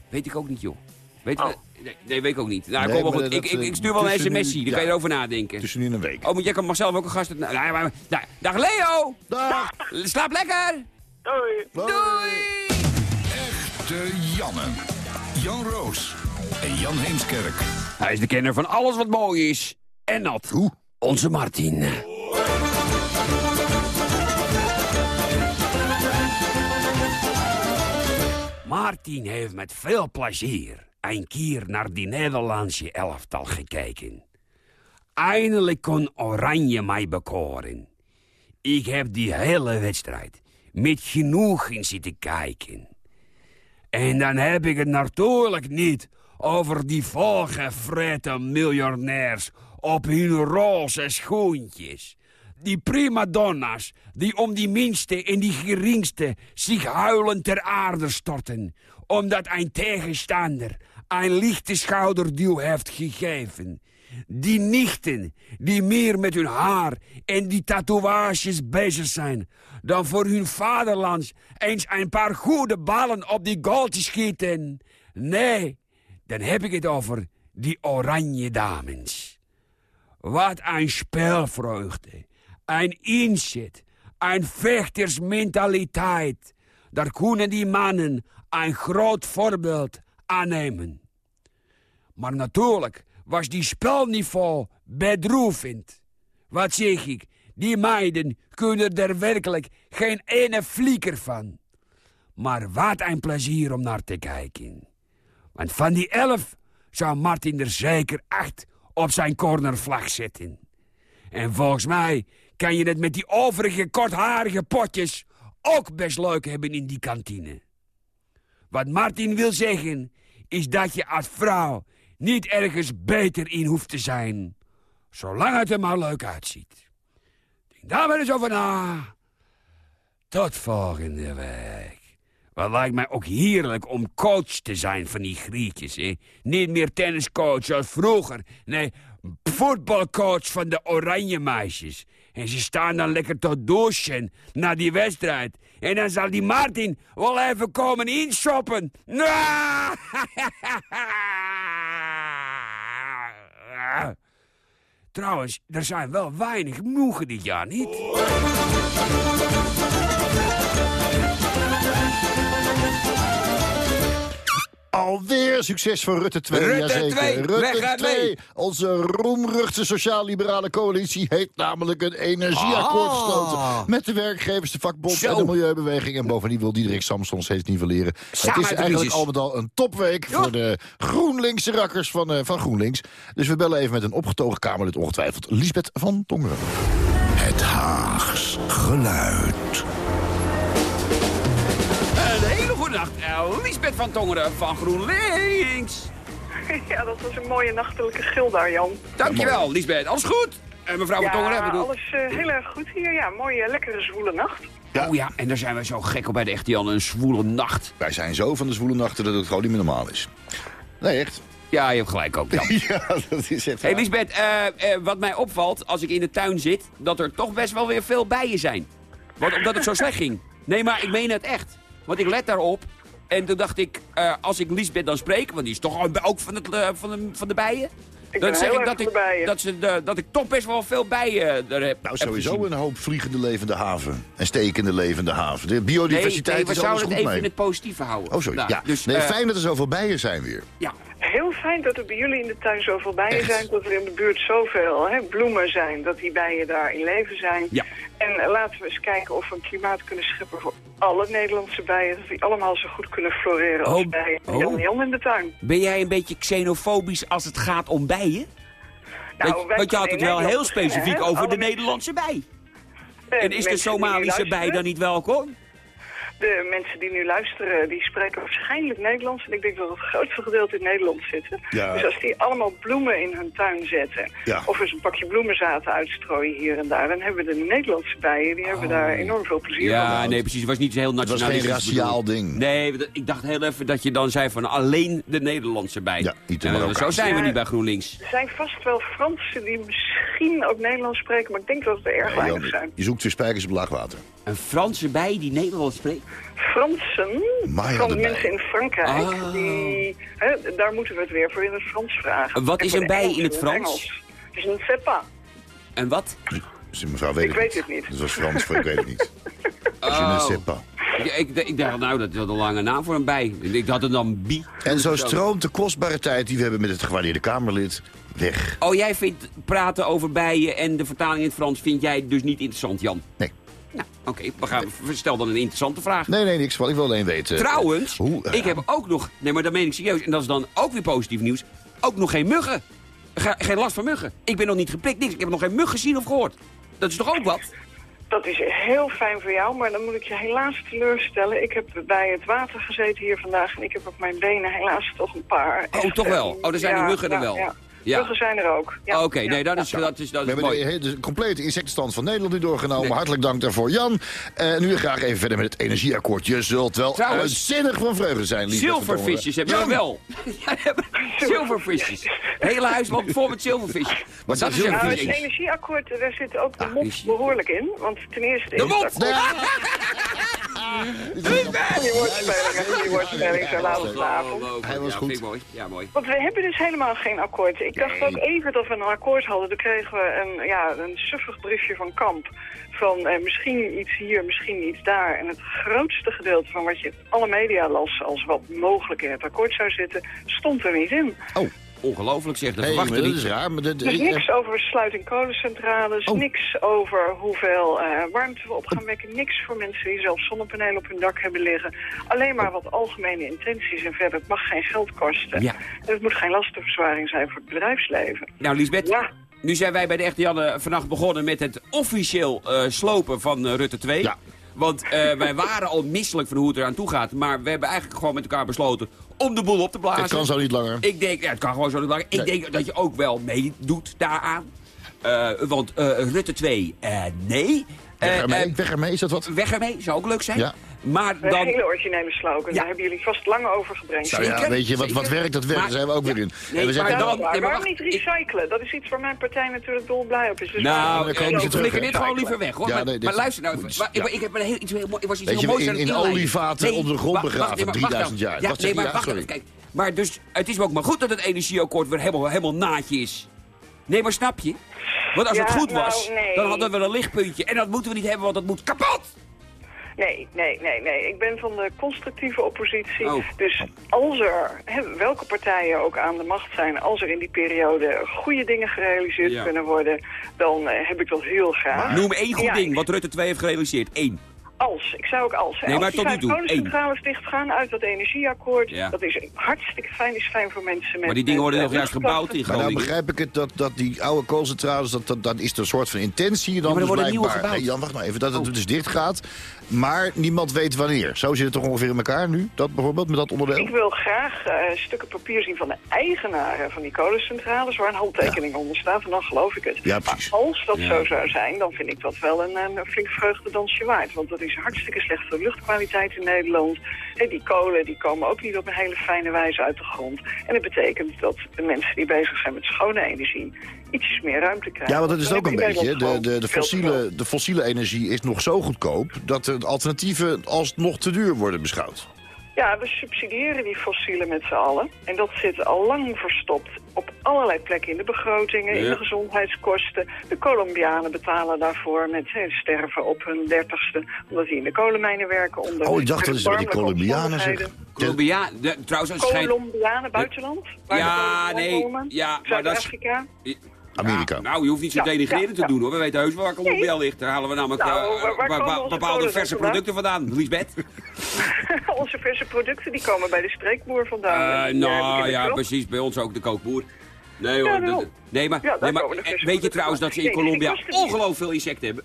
Weet ik ook niet, joh. Weet je Oh. Nee, nee, weet ik ook niet. Nou, Nee, kom maar goed. dat, Ik, ik, ik stuur wel een sms'je, daar ja. kan je erover nadenken. Tussen nu en een week. Oh, maar jij kan maar zelf ook een gast... Nou, nou, maar- nou, dag Leo! Dag! Slaap lekker! Doei! Doei! Echte Janne. Jan Roos en Jan Heemskerk. Hij is de kenner van alles wat mooi is. En nat. Hoe? Onze Martin. Martin heeft met veel plezier een keer naar die Nederlandse elftal gekeken. Eindelijk kon Oranje mij bekoren. Ik heb die hele wedstrijd met genoegen zitten kijken. En dan heb ik het natuurlijk niet over die volgevreten miljonairs op hun roze schoentjes. Die primadonna's die om die minste en die geringste zich huilend ter aarde storten. Omdat een tegenstander een lichte schouderduw heeft gegeven. Die nichten die meer met hun haar en die tatoeages bezig zijn... dan voor hun vaderlands eens een paar goede ballen op die goal te schieten. Nee, dan heb ik het over die oranje dames. Wat een spelvreugde, een inzet, een vechtersmentaliteit. Daar kunnen die mannen een groot voorbeeld aannemen. Maar natuurlijk was die spelniveau bedroevend. Wat zeg ik, die meiden kunnen er werkelijk geen ene flieker van. Maar wat een plezier om naar te kijken. Want van die elf zou Martin er zeker acht op zijn cornervlag zetten. En volgens mij kan je het met die overige kortharige potjes ook best leuk hebben in die kantine. Wat Martin wil zeggen, is dat je als vrouw niet ergens beter in hoeft te zijn. Zolang het er maar leuk uitziet. Denk daar maar eens over na. Tot volgende week. Wat lijkt mij ook heerlijk om coach te zijn van die Grietjes, hè? Niet meer tenniscoach zoals vroeger. Nee, voetbalcoach van de oranje meisjes. En ze staan dan lekker tot douchen na die wedstrijd. En dan zal die Martin wel even komen inshoppen. [laughs] Trouwens, er zijn wel weinig moegen dit jaar, niet? Alweer succes voor Rutte 2. Rutte jazeker. 2, Rutte wij gaan 2. mee. Onze roemruchte sociaal-liberale coalitie heeft namelijk een energieakkoord Ah. gesloten. Met de werkgevers, de vakbond Zo. en de milieubeweging. En bovendien wil Diederik Samson steeds nivelleren. Samen het is eigenlijk al met al een topweek Ja. voor de GroenLinkse rakkers van, eh, van GroenLinks. Dus we bellen even met een opgetogen Kamerlid ongetwijfeld. Lisbeth van Tongeren. Het Haags geluid. Nacht, Lisbeth van Tongeren van GroenLinks. [laughs] Ja, dat was een mooie nachtelijke gil daar, Jan. Dankjewel, Lisbeth. Alles goed? En mevrouw van Tongeren, ja, bedoel... alles eh, heel erg goed hier. Ja, mooie, lekkere, zwoele nacht. Oh ja, en daar zijn we zo gek op bij de echte Jan. Een zwoele nacht. Wij zijn zo van de zwoele nachten dat het gewoon niet meer normaal is. Nee, echt. Ja, je hebt gelijk ook, Jan. [laughs] Ja, dat is echt Hey. Lisbeth, eh, eh, wat mij opvalt als ik in de tuin zit... dat er toch best wel weer veel bijen zijn. Want omdat het zo slecht ging. Nee, maar ik meen het echt. Want ik let daarop. En toen dacht ik, eh, als ik Lisbeth dan spreek... want die is toch ook van, het, eh, van, de, van de bijen... Ik dan zeg ik dat ik, dat, ze de, dat ik toch best wel veel bijen er heb. Nou, sowieso een hoop vliegende levende haven. En stekende levende haven. De biodiversiteit nee, we is alles zouden goed het even in het positieve houden. Oh, sorry. Nou, ja. dus, nee, eh, fijn dat er zoveel bijen zijn weer. Ja. Heel fijn dat er bij jullie in de tuin zoveel bijen Echt? zijn. Dat er in de buurt zoveel hè, bloemen zijn. Dat die bijen daar in leven zijn. Ja. En eh, laten we eens kijken of we een klimaat kunnen scheppen voor alle Nederlandse bijen. Dat die allemaal zo goed kunnen floreren als Oh, bijen. oh. Jan Jan in de tuin. Ben jij een beetje xenofobisch als het gaat om bijen? Nou, want, je had het wel heel specifiek hè? over Alle de Nederlandse bij. Eh, En is de Somalische bij dan niet welkom? De mensen die nu luisteren, die spreken waarschijnlijk Nederlands. En ik denk dat het grootste gedeelte in Nederland zitten. Ja. Dus als die allemaal bloemen in hun tuin zetten... Ja. of eens een pakje bloemenzaten uitstrooien hier en daar... dan hebben we de Nederlandse bijen, die hebben daar enorm veel plezier van. Oh. Ja, nee, precies. Het was niet heel Het was nationalistisch. geen raciaal ding. Nee, ik dacht heel even dat je dan zei van alleen de Nederlandse bij. Ja, niet de En, eh, Zo zijn we Ja. niet bij GroenLinks. Er zijn vast wel Fransen die misschien ook Nederlands spreken... maar ik denk dat het er erg weinig zijn. je zoekt weer spijkers op laag water. Een Franse bij die Nederlands spreekt? Fransen, Maya van erbij. mensen in Frankrijk, Ah. die, hè, daar moeten we het weer voor in het Frans vragen. Wat En is een bij Engels in het Frans? Engels. Dus een pas. En wat? Mevrouw weet Ik weet het niet. Dat was Frans, voor ik weet het niet. [laughs] Als je Oh. een sais pas. Ik, ik, ik dacht, nou, dat is wel een lange naam voor een bij. Ik had het dan bi. En zo stroomt de kostbare tijd die we hebben met het gewaardeerde Kamerlid weg. Oh, jij vindt praten over bijen en de vertaling in het Frans... vind jij dus niet interessant, Jan? Nee. Nou, oké. we gaan stel dan een interessante vraag. Nee, nee, niks. van. Ik wil alleen weten... Trouwens, Hoe, eh, ik heb ook nog... Nee, maar dat meen ik serieus. En dat is dan ook weer positief nieuws. Ook nog geen muggen. Ge- geen last van muggen. Ik ben nog niet geprikt, niks. Ik heb nog geen mug gezien of gehoord. Dat is toch ook wat? Dat is heel fijn voor jou, maar dan moet ik je helaas teleurstellen. Ik heb bij het water gezeten hier vandaag en ik heb op mijn benen helaas toch een paar. Oh, echt, toch wel? eh, Oh, er zijn er muggen er wel. Ja. Ja. Muggen zijn er ook. Ja. Oké, nee, dat is, dat is, dat We is hebben de, mooi. he- de complete insectenstand van Nederland nu doorgenomen. Nee. Hartelijk dank daarvoor, Jan. Eh nu graag even verder met het energieakkoord. Je zult wel Trouwens, uitzinnig van vreugde zijn, lieve Zilvervisjes hebben we wel. [laughs] Ja, we hebben zilvervisjes. Het hele huis loopt vol met zilvervisjes. Wat dat is Nou, het energieakkoord, daar zit ook de is- behoorlijk in. Want ten eerste... De is [laughs] Goeie woordspeling, goede woordspeling, zo laat op de avond. Hij was goed. Vind ik mooi. Ja, mooi. Want we hebben dus helemaal geen akkoord. Ik dacht ook even dat we een akkoord hadden. Toen kregen we een, ja, een suffig briefje van Kamp. Van eh, misschien iets hier, misschien iets daar. En het grootste gedeelte van wat je alle media las... als wat mogelijk in het akkoord zou zitten, stond er niet in. Oh. Ongelooflijk zeg, dat Hey, verwacht maar je dat niet. is raar. Maar dat, niks over sluiting kolencentrales, Oh. niks over hoeveel eh, warmte we op gaan wekken, niks voor mensen die zelf zonnepanelen op hun dak hebben liggen. Alleen maar wat algemene intenties en verder, het mag geen geld kosten. Ja. En het moet geen lastenverzwaring zijn voor het bedrijfsleven. Nou, Lisbeth, Ja. nu zijn wij bij de Echte Janne vannacht begonnen met het officieel eh, slopen van eh, Rutte 2. Ja. Want eh, wij waren al misselijk van hoe het eraan toe gaat. Maar we hebben eigenlijk gewoon met elkaar besloten om de boel op te blazen. het kan zo niet langer. Ik denk, ja, het kan gewoon zo niet langer. Ik denk dat je ook wel meedoet daaraan. Eh, want eh, Rutte 2, eh, nee. Weg ermee, weg ermee, is dat wat? weg ermee, zou ook leuk zijn. Ja. Maar Een dan... hele originele slogan, Ja. daar hebben jullie vast lang over gebrainstormd. Nou ja, weet je, wat, wat werkt, dat werkt. Maar- Daar zijn we ook weer ja. in. Nee, en we zeggen maar dan- Waarom wacht, niet recyclen? Dat is iets waar mijn partij natuurlijk dolblij op is. Dus Nou, terug, flikker hè? dit gewoon liever weg, hoor. Ja, maar, nee, dit- maar luister nou, maar, ja. ik, ik heb een heel, iets, heel, mooi- was iets Weet heel moois in- aan het in olievaten onder de grond begraven, nee, maar wacht 3000 nou. jaar. Ja, Wat nee, maar Ja, wacht even, kijk. Maar dus, het is ook maar goed dat het energieakkoord weer helemaal, helemaal naadje is. Nee, maar snap je? Want als Ja, het goed nou, was, nee. dan hadden we een lichtpuntje. En dat moeten we niet hebben, want dat moet kapot. Nee, nee, nee, nee. Ik ben van de constructieve oppositie. Oh. Dus als er, hè, welke partijen ook aan de macht zijn, als er in die periode goede dingen gerealiseerd Ja. kunnen worden, dan eh, heb ik dat heel graag. Noem één goed Ja, ding wat Rutte 2 heeft gerealiseerd. Eén. Als, ik zou ook als. hè. Nee, maar als die tot nu toe, kolencentrales dichtgaan uit dat energieakkoord, Ja. dat is hartstikke fijn, is fijn voor mensen met... Maar die dingen worden met, nog juist gebouwd in Maar nou Groningen. begrijp ik het, dat, dat die oude koolcentrales, dat, dat, dat is een soort van intentie dan maar er dus worden nieuwe gebouwd. Nee, Jan, wacht nou even, dat het dus dicht gaat. Maar niemand weet wanneer. Zo zit het toch ongeveer in elkaar nu, dat bijvoorbeeld, met dat onderdeel? Ik wil graag eh, stukken papier zien van de eigenaren van die kolencentrales waar een handtekening onder staat. En dan geloof ik het. Ja, precies. Maar als dat Ja. zo zou zijn, dan vind ik dat wel een, een flink vreugdedansje waard. Want dat is hartstikke slecht voor de luchtkwaliteit in Nederland. Hè, die kolen die komen ook niet op een hele fijne wijze uit de grond. En dat betekent dat de mensen die bezig zijn met schone energie ietsjes meer ruimte krijgen. Ja, want dat is ook een beetje. De, de, de, fossiele, de fossiele energie is nog zo goedkoop... dat de alternatieven alsnog te duur worden beschouwd. Ja, we subsidiëren die fossielen met z'n allen. En dat zit al lang verstopt op allerlei plekken in de begrotingen, in de gezondheidskosten. De Colombianen betalen daarvoor met hè, sterven op hun dertigste, omdat die in de kolenmijnen werken. Onder Oh, ik dacht dat is wat die Colombianen zeggen. omstandigheden. Colombia, de- trouwens. Colombianen, buitenland? waar Ja, nee, komen? ja, maar dat is- Zuid-Afrika? Amerika. Ja, nou, je hoeft niet zo Ja, denigrerend ja, te doen hoor. We weten heus wel waar Colombia ligt. Daar halen we namelijk Nou, eh, bepaalde verse producten vandaan. Lisbeth? [laughs] Onze verse producten die komen bij de streekboer vandaan. Eh, eh, nou ja, precies. Bij ons ook de kookboer. Nee hoor. nee, maar, Ja, nee, weet je trouwens dat ze in Colombia ongelooflijk veel insecten hebben?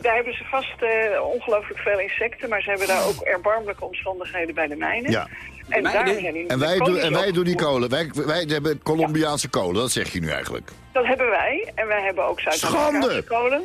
Daar hebben ze vast eh, ongelooflijk veel insecten, maar ze hebben daar ook erbarmelijke omstandigheden bij de mijnen. Ja. En, wij, doen, en wij doen die kolen. Wij, wij hebben Colombiaanse kolen, dat zeg je nu eigenlijk. Dat hebben wij. En wij hebben ook Zuid-Amerikaanse Schande! kolen.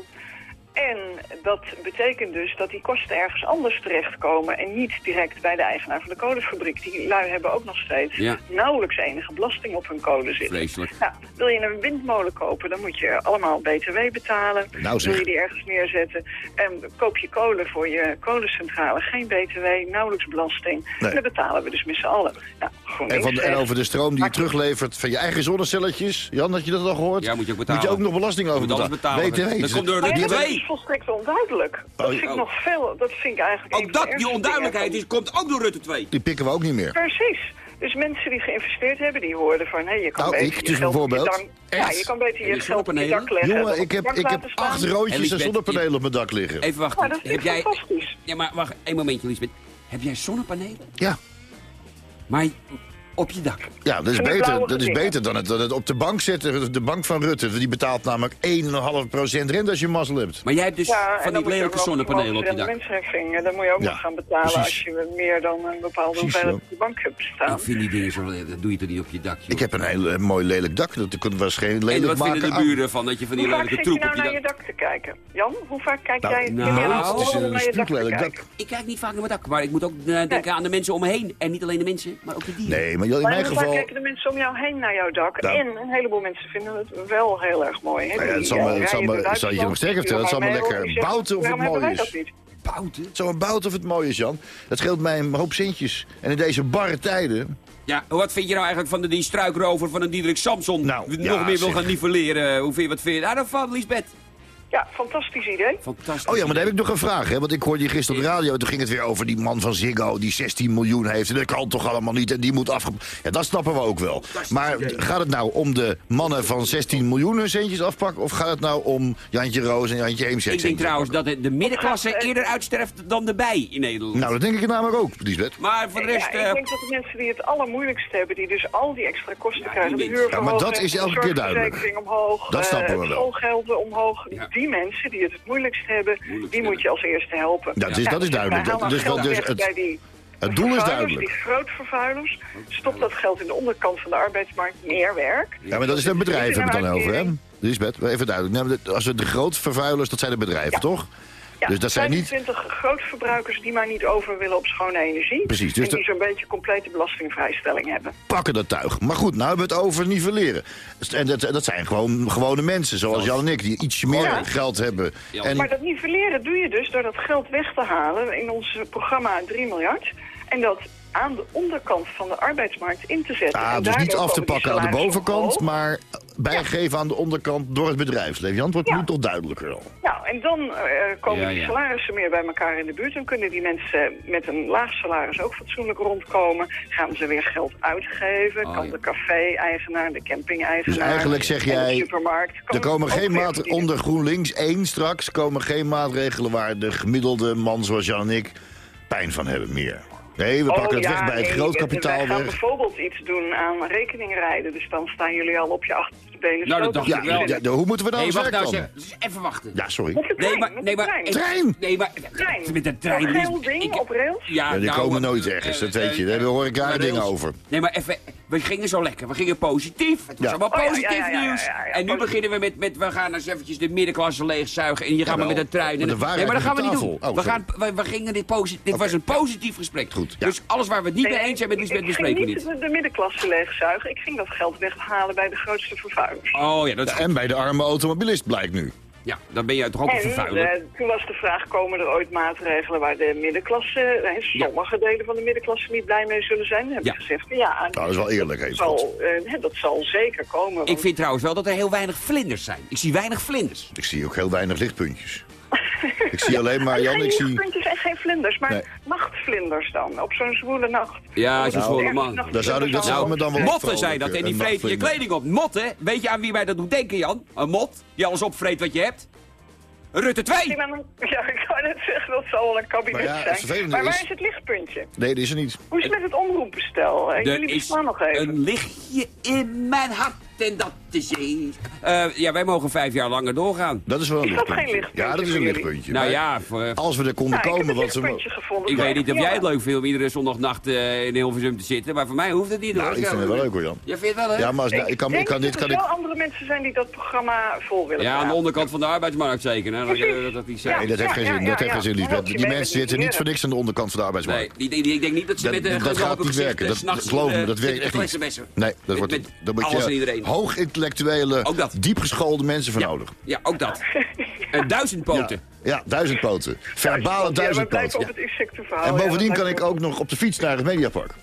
En dat betekent dus dat die kosten ergens anders terechtkomen en niet direct bij de eigenaar van de kolenfabriek. Die lui hebben ook nog steeds Ja. nauwelijks enige belasting op hun kolen zitten. Vreselijk. Nou, wil je een windmolen kopen, dan moet je allemaal btw betalen. Nou zeg. Wil je die ergens neerzetten. En koop je kolen voor je kolencentrale, geen btw, nauwelijks belasting. Nee. En dan betalen we dus met z'n allen. Nou, En, van, en zegt- over de stroom die je teruglevert van je eigen zonnecelletjes. Jan, had je dat al gehoord? Ja, moet je ook betalen. Moet je ook nog belasting over Moet alles betalen. BTW. Dat komt door de dat twee. Is volstrekt onduidelijk. Dat Oh, vind ik oh. nog veel, dat vind ik eigenlijk... Ook dat, die onduidelijkheid is, komt ook door Rutte 2. Die pikken we ook niet meer. Precies. Dus mensen die geïnvesteerd hebben, die hoorden van... Hey, je kan Nou, beter ik je dus bijvoorbeeld. dak- Ja, je kan beter je geld op je dak leggen. Jongen, ik heb, ik heb acht roodjes en zonnepanelen op mijn dak liggen. Even wachten. Maar dat heb jij... fantastisch. Ja, maar wacht, één momentje, Lisbeth. Heb jij zonnepanelen? Ja. Maar op je dak? Ja, dat is, beter, dat is beter dan het, dan het op de bank zetten. De bank van Rutte, die betaalt namelijk 1,5% rente als je mazzel hebt. Maar jij hebt dus Ja, en van die lelijke zonnepanelen op je dak. rendementsheffing, Dan moet je ook Ja, nog gaan betalen precies. als je meer dan een bepaalde Precies hoeveelheid op de bank hebt staan. Ik vind die dingen zo... Dat doe je toch niet op je dak, joh? Ik heb een heel eh, mooi lelijk dak. Dat was geen En lelijk wat vinden maken. de aan. buren van dat je van die Hoe vaak lelijke zit je troep nou op je naar je dak... dak te kijken? Jan, hoe vaak kijk Nou, jij nou, je het is een naar je dak te spuuglelijk kijken? dak. Ik kijk niet vaak naar mijn dak, maar ik moet ook eh, denken aan de mensen om me heen. En niet alleen de mensen, maar ook de dieren. Maar in Maar mijn geval... kijken de mensen om jou heen naar jouw dak? Nou. En een heleboel mensen vinden het wel heel erg mooi. Hè? Nou ja, het zal me- het zal me- zal je nog sterker die vertellen, het zal me lekker bouten of zeggen, het mooi is. Bouten? Zo'n bout of het mooi is, Jan. Dat scheelt mij een hoop centjes. En in deze barre tijden... Ja, wat vind je nou eigenlijk van de, die struikrover van een Diederik Samson? Nou, ja, nog meer wil zeg. gaan nivelleren. Hoe vind je, wat vind je daar nou van, Lisbeth? Ja, fantastisch idee. Fantastisch. Oh ja, maar dan heb ik nog een vraag. Hè? Want ik hoorde je gisteren op de radio. Toen ging het weer over die man van Ziggo die 16 miljoen heeft. En dat kan toch allemaal niet. En die moet afge... Ja, dat snappen we ook wel. Maar gaat het nou om de mannen van 16 miljoen hun centjes afpakken? Of gaat het nou om Jantje Roos en Jantje Eemsek? Ik denk trouwens dat de, de middenklasse eh, eerder uitsterft dan de bij in Nederland. Nou, dat denk ik namelijk ook, Lisbeth. maar voor de rest... ja, eh, ik denk dat de mensen die het allermoeilijkste hebben, die dus al die extra kosten Ja, krijgen, de huur. Ja, maar dat is elke keer duidelijk. omhoog, Dat eh, snappen we wel. omhoog, Ja. Die mensen die het het moeilijkst hebben, die moet je als eerste helpen. Ja, dus dat is duidelijk. Dus dus het- die het doel is duidelijk. Die grootvervuilers, stop dat geld in de onderkant van de arbeidsmarkt, meer werk. Ja, maar dat is de bedrijven hebben we het dan over, hè? Lisbeth, even duidelijk. Nou, Als we de grootvervuilers, dat zijn de bedrijven, toch? Ja, Dus dat zijn niet... 25 grootverbruikers die maar niet over willen op schone energie. Precies, dus en die zo'n beetje complete belastingvrijstelling hebben. pakken dat tuig. Maar goed, nou hebben we het over nivelleren. En dat, dat zijn gewoon gewone mensen, zoals Jan en ik, die ietsje meer Ja. geld hebben. En, Maar dat nivelleren doe je dus door dat geld weg te halen in ons programma 3 miljard. En dat aan de onderkant van de arbeidsmarkt in te zetten. ah, En dus niet af te pakken aan de bovenkant, omhoog. maar bijgeven aan de onderkant door het bedrijfsleven. Jan, wordt Ja. nu toch duidelijker al. Nou, en dan eh, komen Ja, die ja. salarissen meer bij elkaar in de buurt. Dan kunnen die mensen met een laag salaris ook fatsoenlijk rondkomen. Gaan ze weer geld uitgeven. Oh, kan ja. de café-eigenaar, de camping-eigenaar... Dus eigenlijk zeg en de jij, supermarkt Er komen geen maatregelen onder GroenLinks 1 straks komen geen maatregelen waar de gemiddelde man zoals Jan en ik pijn van hebben meer. Nee, we Oh, pakken het ja, weg bij het nee, grootkapitaal Wij gaan weg. bijvoorbeeld iets doen aan rekeningrijden. Dus dan staan jullie al op je achterste benen. Nou, dat dacht ik Ja, wel. ja, hoe moeten we dan Nee, wacht nou dus even wachten. Ja, sorry. Met de trein, Nee, maar... Nee, trein. Trein! Nee, maar... Trein. Met de trein... Geel Lies- ding ik- op rails? Ja, Ja, die nou, komen eh, nooit ergens, dat eh, weet je. eh, Daar hoor ik maar dingen over. Nee, maar even, we gingen zo lekker. We gingen positief. Het was Ja. allemaal Oh, positief nieuws. en nu beginnen we met, met, we gaan eens eventjes de middenklasse leegzuigen. En je gaat maar met een trein. maar En, de waarheid nee, maar dat gaan we niet doen. Oh, we, gaan, we, we gingen dit positief. Dit was een positief gesprek. Goed, ja. Dus alles waar we het niet mee eens zijn met Lisbeth ik bespreken we ging niet. niet de middenklasse leegzuigen. Ik ging dat geld weghalen bij de grootste vervuilers. Oh ja, dat is En bij de arme automobilist blijkt nu. Ja, dan ben je toch ook een En vervuiler. eh, toen was de vraag, komen er ooit maatregelen waar de middenklasse, eh, sommige delen van de middenklasse niet blij mee zullen zijn? Dan heb Ja. ik gezegd, ja, Nou, dat is wel eerlijk, dat even. zal, eh, hè, dat zal zeker komen. Ik vind trouwens wel dat er heel weinig vlinders zijn. Ik zie weinig vlinders. Ik zie ook heel weinig lichtpuntjes. [laughs] ik zie alleen maar, Jan, ik geen zie... lichtpuntjes en geen vlinders, maar Nee. nachtvlinders dan, op zo'n zwoele nacht. Ja, Nou, zwoele man. Daar zou ik- dat zou me dan wel Motten zijn dat en die vreten je kleding op. Motten, weet je aan wie mij dat doet denken, Jan? Een mot die alles opvreet wat je hebt? Rutte 2! Ik ben een- Ja, ik kan het zeggen, dat zal wel een kabinet Maar ja, het zijn. Maar waar is- is het lichtpuntje? Nee, dat is er niet. Hoe is het met het omroepbestel? Eh, Er Jullie is bestaan nog even. een lichtje in mijn hart en dat is. Eh, ja, wij mogen vijf jaar langer doorgaan. Dat is wel een Is dat lichtpuntje. geen lichtpuntje Ja, dat is een lichtpuntje. Nou ja, voor, Als we er konden ik komen, wat ze... gevonden. ik weet niet of jij het leuk vindt om iedere zondagnacht eh, in Hilversum te zitten. Maar voor mij hoeft het niet. Nou, hoor. ik vind het wel leuk hoor, Jan. Jij vindt het wel, hè? Ja, maar als, nou, ik kan, ik denk kan dit dat kan er ik... wel andere mensen zijn die dat programma vol willen Ja, aan de onderkant van de arbeidsmarkt zeker. Hè? Dat, dat, zijn. Nee, dat heeft geen zin, dat heeft geen zin, Lisbeth. Die mensen zitten niet die voor niks aan de onderkant van de arbeidsmarkt. Nee, die, die, ik denk niet dat ze met de dat gaat niet werken. Dat, geloof me, dat werkt echt niet. Nee, dat wordt, alles en iedereen. Hoogintellectuele, Ook dat. diepgeschoolde mensen voor nodig. Ja, ook dat. En [laughs] duizend Ja, poten. ja, duizend poten. Verbale Ja, duizend we blijven op poten. het insectenverhaal. En ja, bovendien kan ik ook nog op de fiets naar het Mediapark.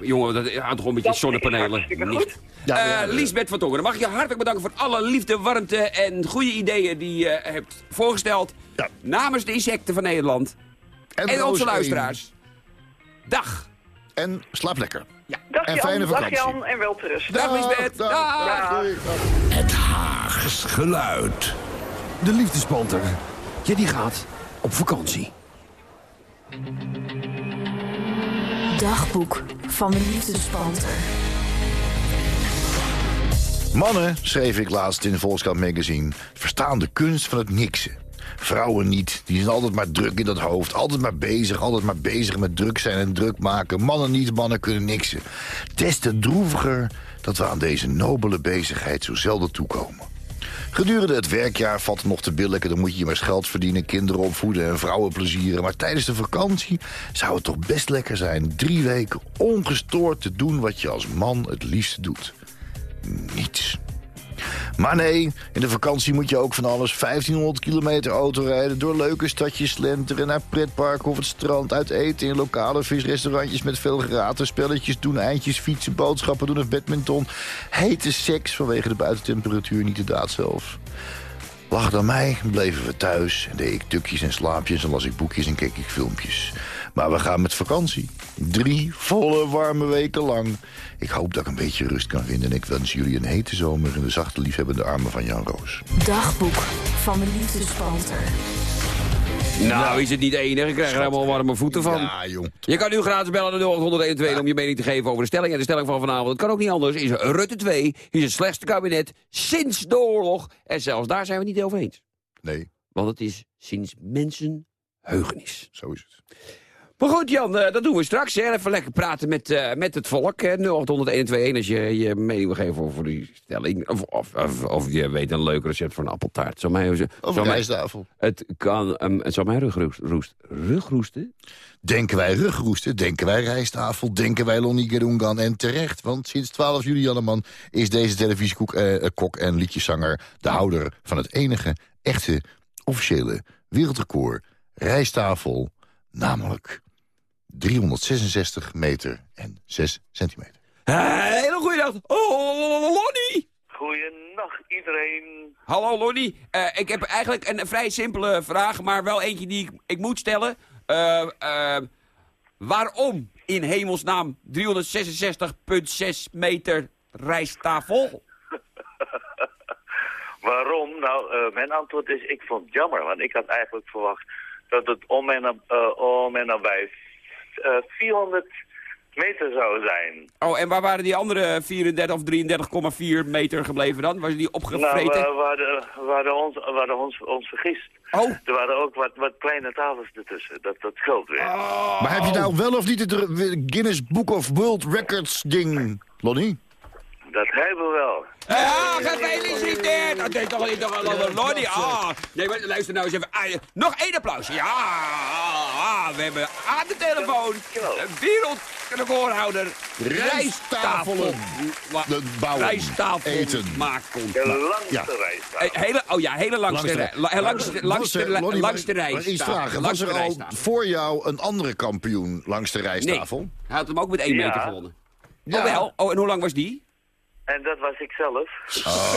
Jongen, dat houdt gewoon met je Dat is zonnepanelen. Niet. Ja, Eh, ja, ja. Liesbeth van Tongeren, mag ik je hartelijk bedanken voor alle liefde, warmte en goede ideeën die je hebt voorgesteld. Ja. Namens de insecten van Nederland en, onze luisteraars. Dag. En slaap lekker. Dag en Jan, fijne dag vakantie. Jan en wel te rusten. Dag, Lisbeth. dag, Dag. dag, doei, dag. Het Haags geluid. De liefdespanter. Ja, die gaat op vakantie. Dagboek van de liefdespanter. Mannen, schreef ik laatst in Volkskrant magazine, verstaan de kunst van het niksen. Vrouwen niet, die zijn altijd maar druk in dat hoofd. Altijd maar bezig, altijd maar bezig met druk zijn en druk maken. Mannen niet, mannen kunnen niksen. Des te droeviger dat we aan deze nobele bezigheid zo zelden toekomen. Gedurende het werkjaar valt het nog te billijken. Dan moet je immers geld verdienen, kinderen opvoeden en vrouwen plezieren. Maar tijdens de vakantie zou het toch best lekker zijn... drie weken ongestoord te doen wat je als man het liefste doet. Niets. Maar nee, in de vakantie moet je ook van alles 1500 kilometer auto rijden... door leuke stadjes slenteren, naar pretparken of het strand... uit eten in lokale visrestaurantjes met veel gratis spelletjes doen... eindjes fietsen, boodschappen doen of badminton. Hete seks vanwege de buitentemperatuur, niet de daad zelf. Lag dan mij, bleven we thuis. En deed ik tukjes en slaapjes en las ik boekjes en keek ik filmpjes. Maar we gaan met vakantie. Drie volle warme weken lang. Ik hoop dat ik een beetje rust kan vinden. En ik wens jullie een hete zomer in de zachte liefhebbende armen van Jan Roos. Dagboek van de liefdespanter. Nou, is het niet enig. Ik krijg er helemaal warme voeten van. Ja, jong. Je kan nu gratis bellen naar 0812 om je mening te geven over de stelling. En de stelling van vanavond, het kan ook niet anders, is Rutte 2 is het slechtste kabinet sinds de oorlog. En zelfs daar zijn we het niet over eens. Nee, Want het is sinds mensenheugenis. zo is het. Maar goed, Jan, eh, dat doen we straks. Hè. Even lekker praten met, eh, met het volk. hè. 0800-121 als je je mening wil geven over die stelling. Of, of, of, of je weet een leuk recept voor een appeltaart. Zou mij, zou Over mij- rijsttafel. het, kan, ehm, het zou mij rugroest, roest, rugroesten. Denken wij rugroesten, denken wij rijsttafel, denken wij Lonnie Gedungan. En terecht, want sinds 12 juli, Janneman, is deze televisiekok eh, eh, kok en liedjeszanger... de houder van het enige, echte, officiële wereldrecord rijsttafel. Namelijk 366 meter en 6 centimeter. Hele goeie dag. Oh, Lonnie. Goeienacht iedereen. Hallo Lonnie. Eh, ik heb eigenlijk een vrij simpele vraag, maar wel eentje die ik, ik moet stellen. Eh, eh, waarom in hemelsnaam 366,6 meter rijsttafel? [laughs] Waarom? Nou, eh, mijn antwoord is, ik vond het jammer. Want ik had eigenlijk verwacht dat het om en, om en nabij 400 meter zou zijn. Oh, en waar waren die andere 34 of 33,4 meter gebleven dan? Was die Nou, opgevreten? we, we hadden, we hadden, ons, we hadden ons, ons vergist. oh. Er waren ook wat, wat kleine tafels ertussen. Dat, dat scheelt weer. Maar heb je nou wel of niet het Guinness Book of World Records ding, Lonnie? Dat hebben we wel. Ja, gefeliciteerd! Dat is toch niet toch wel een Lonnie? Ah, nee, maar luister nou eens even. Ah, nog één applaus. Ja, ah, we hebben aan de telefoon een wereldrecordhouder rijsttafel. Wa- De bouwen, Rijsttafel eten. De maakkontakt. langste Ja. Eh, Hele, oh ja, hele langste, la- langste, langste, er- langste ik iets vragen? Was er al voor jou een andere kampioen langs de Nee, hij had hem ook met één Ja. meter gewonnen. Ja. Oh wel? Oh, en hoe lang was die? En dat was ik zelf.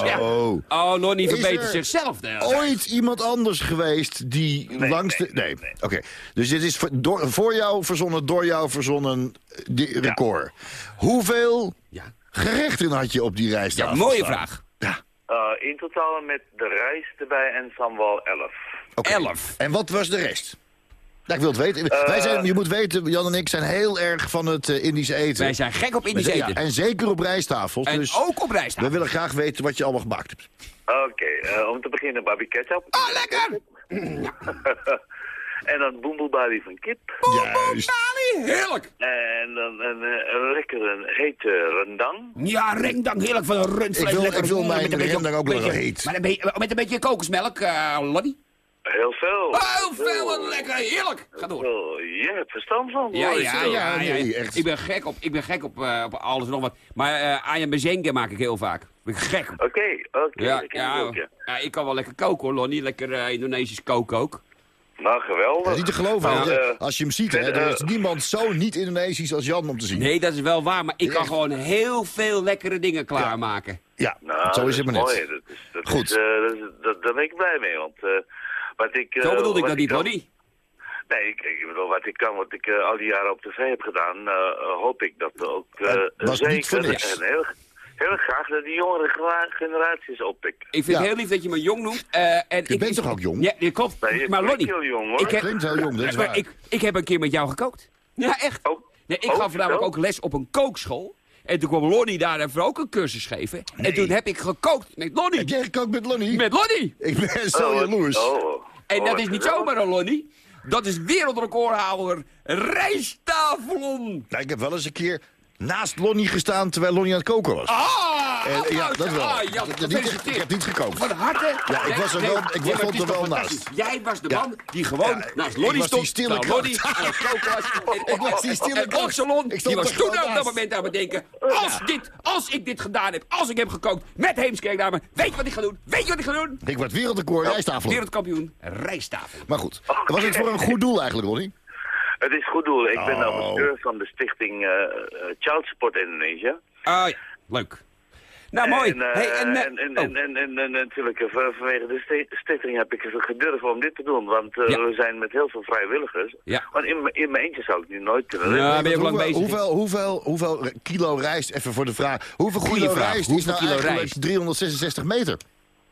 Ja. Oh. Oh, Lonnie Is verbetert er zichzelf. Ooit iemand anders geweest die Nee, langs de... Nee, oké. Dus dit is voor, door, voor jou verzonnen, door jou verzonnen eh, die record. Hoeveel Ja. gerechten had je op die Ja, rijsttafel mooie staan? vraag. Ja, Eh, in totaal met de rijst erbij en sambal 11. oké. Elf. En wat was de rest? Ik wil het weten. Wij zijn, je moet weten, Jan en ik zijn heel erg van het eh, Indische eten. Wij zijn gek op Indisch Ja, eten. en zeker op rijsttafels. En dus ook op we rijsttafel. willen graag weten wat je allemaal gemaakt hebt. Oké, eh, om te beginnen barbie ketchup. Oh, lekker! [laughs] En dan boemboebali van kip. Juist. Bali, heerlijk! En dan een, eh, een lekkere hete rendang. Ja, rendang, heerlijk van een rundvlees. Ik wil- lekker. ik wil mijn met een beetje- rendang ook wel heet. Maar met een beetje kokosmelk, eh Lonnie. Heel veel. Oh, veel wat lekker, heerlijk. Ga door. Oh, je hebt verstand van. Ja, ja, ja, ja. nee, echt. Ik ben gek op, ik ben gek op, eh, op alles en nog wat. Maar eh Ayam Bezenke maak ik heel vaak. Ben ik gek op. Oké, oké. Ja, ja, ook, ja. ja, ik kan wel lekker koken hoor, Lonnie. Lekker eh, Indonesisch koken ook. Nou, geweldig. Dat is niet te geloven. Nou, hè. als je hem ziet, hè, er is niemand zo niet Indonesisch als Jan om te zien. Nee, dat is wel waar, maar ik kan gewoon heel veel lekkere dingen klaarmaken. Ja, nou, zo is het maar net. mooi. Dat is, dat Goed. Is, dat daar ben ik blij mee, want... eh, wat ik, eh, Zo bedoelde ik wat dat niet, Lonnie. Nee, ik, ik bedoel, wat ik kan, wat ik eh, al die jaren op tv heb gedaan, eh, eh, hoop ik dat ook eh, was zeker niet voor niks. en heel, heel graag dat die jongere gera- generaties oppikken. Ik vind Ja. het heel lief dat je me jong noemt. eh, en Je ik, bent toch ook jong? Ja, dat klopt. Nee, je maar Lonnie, heel jong, hoor. ik heb, Klinkt heel jong, dat is waar. ik, ik heb een keer met jou gekookt. Ja, echt. Oh, Nee, ik oh, gaf namelijk ook les op een kookschool. En toen kwam Lonnie daar even ook een cursus geven. En toen heb ik gekookt met Lonnie. Heb jij gekookt met Lonnie? Met Lonnie! Ik ben zo Oh, wat- jaloers. Oh, En oh, dat wat is niet zomaar een Lonnie. Dat is wereldrecordhouder rijsttafelon. Nou, ik heb wel eens een keer naast Lonnie gestaan terwijl Lonnie aan het koken was. Ah, En, ja, dat wel. Ah, Jan, Ik heb niet- gefeliciteerd. ik heb niet gekookt. Van harte. Ja, ik was er wel- ik is er wel naast. Jij was de Ja. man die gewoon Ja, naast ik Lonnie was die stond. stille nou. Lonnie aan het koken was. [laughs] Ik was die stille Ik stond die was toen op dat moment aan het denken. Als, dit, als ik dit gedaan heb, als ik heb gekookt met Heemskerkdame, weet je wat ik ga doen? Weet je wat ik ga doen? Ik word wereldrecord rijsttafel. Wereldkampioen rijsttafel. Maar goed, was het voor een goed doel eigenlijk, Lonnie? Het is goed doel. Ik ben Oh. ambassadeur van de stichting eh, eh, Child Support Indonesia. Ah ja, leuk. Nou, mooi. En, Hey, en, en, en, en, en, en- en natuurlijk, eh, van- vanwege de stichting heb ik gedurfd om dit te doen. Want Ja. we zijn met heel veel vrijwilligers. Ja. Want in, mijn- in mijn eentje zou ik nu nooit kunnen Ja, redden. ben je ook lang hoeveel, bezig? hoeveel, hoeveel, hoeveel kilo rijst, even voor de vraag, hoeveel Goeie kilo vraag. rijst is Hoeveel nou kilo eigenlijk rijst? 366 meter?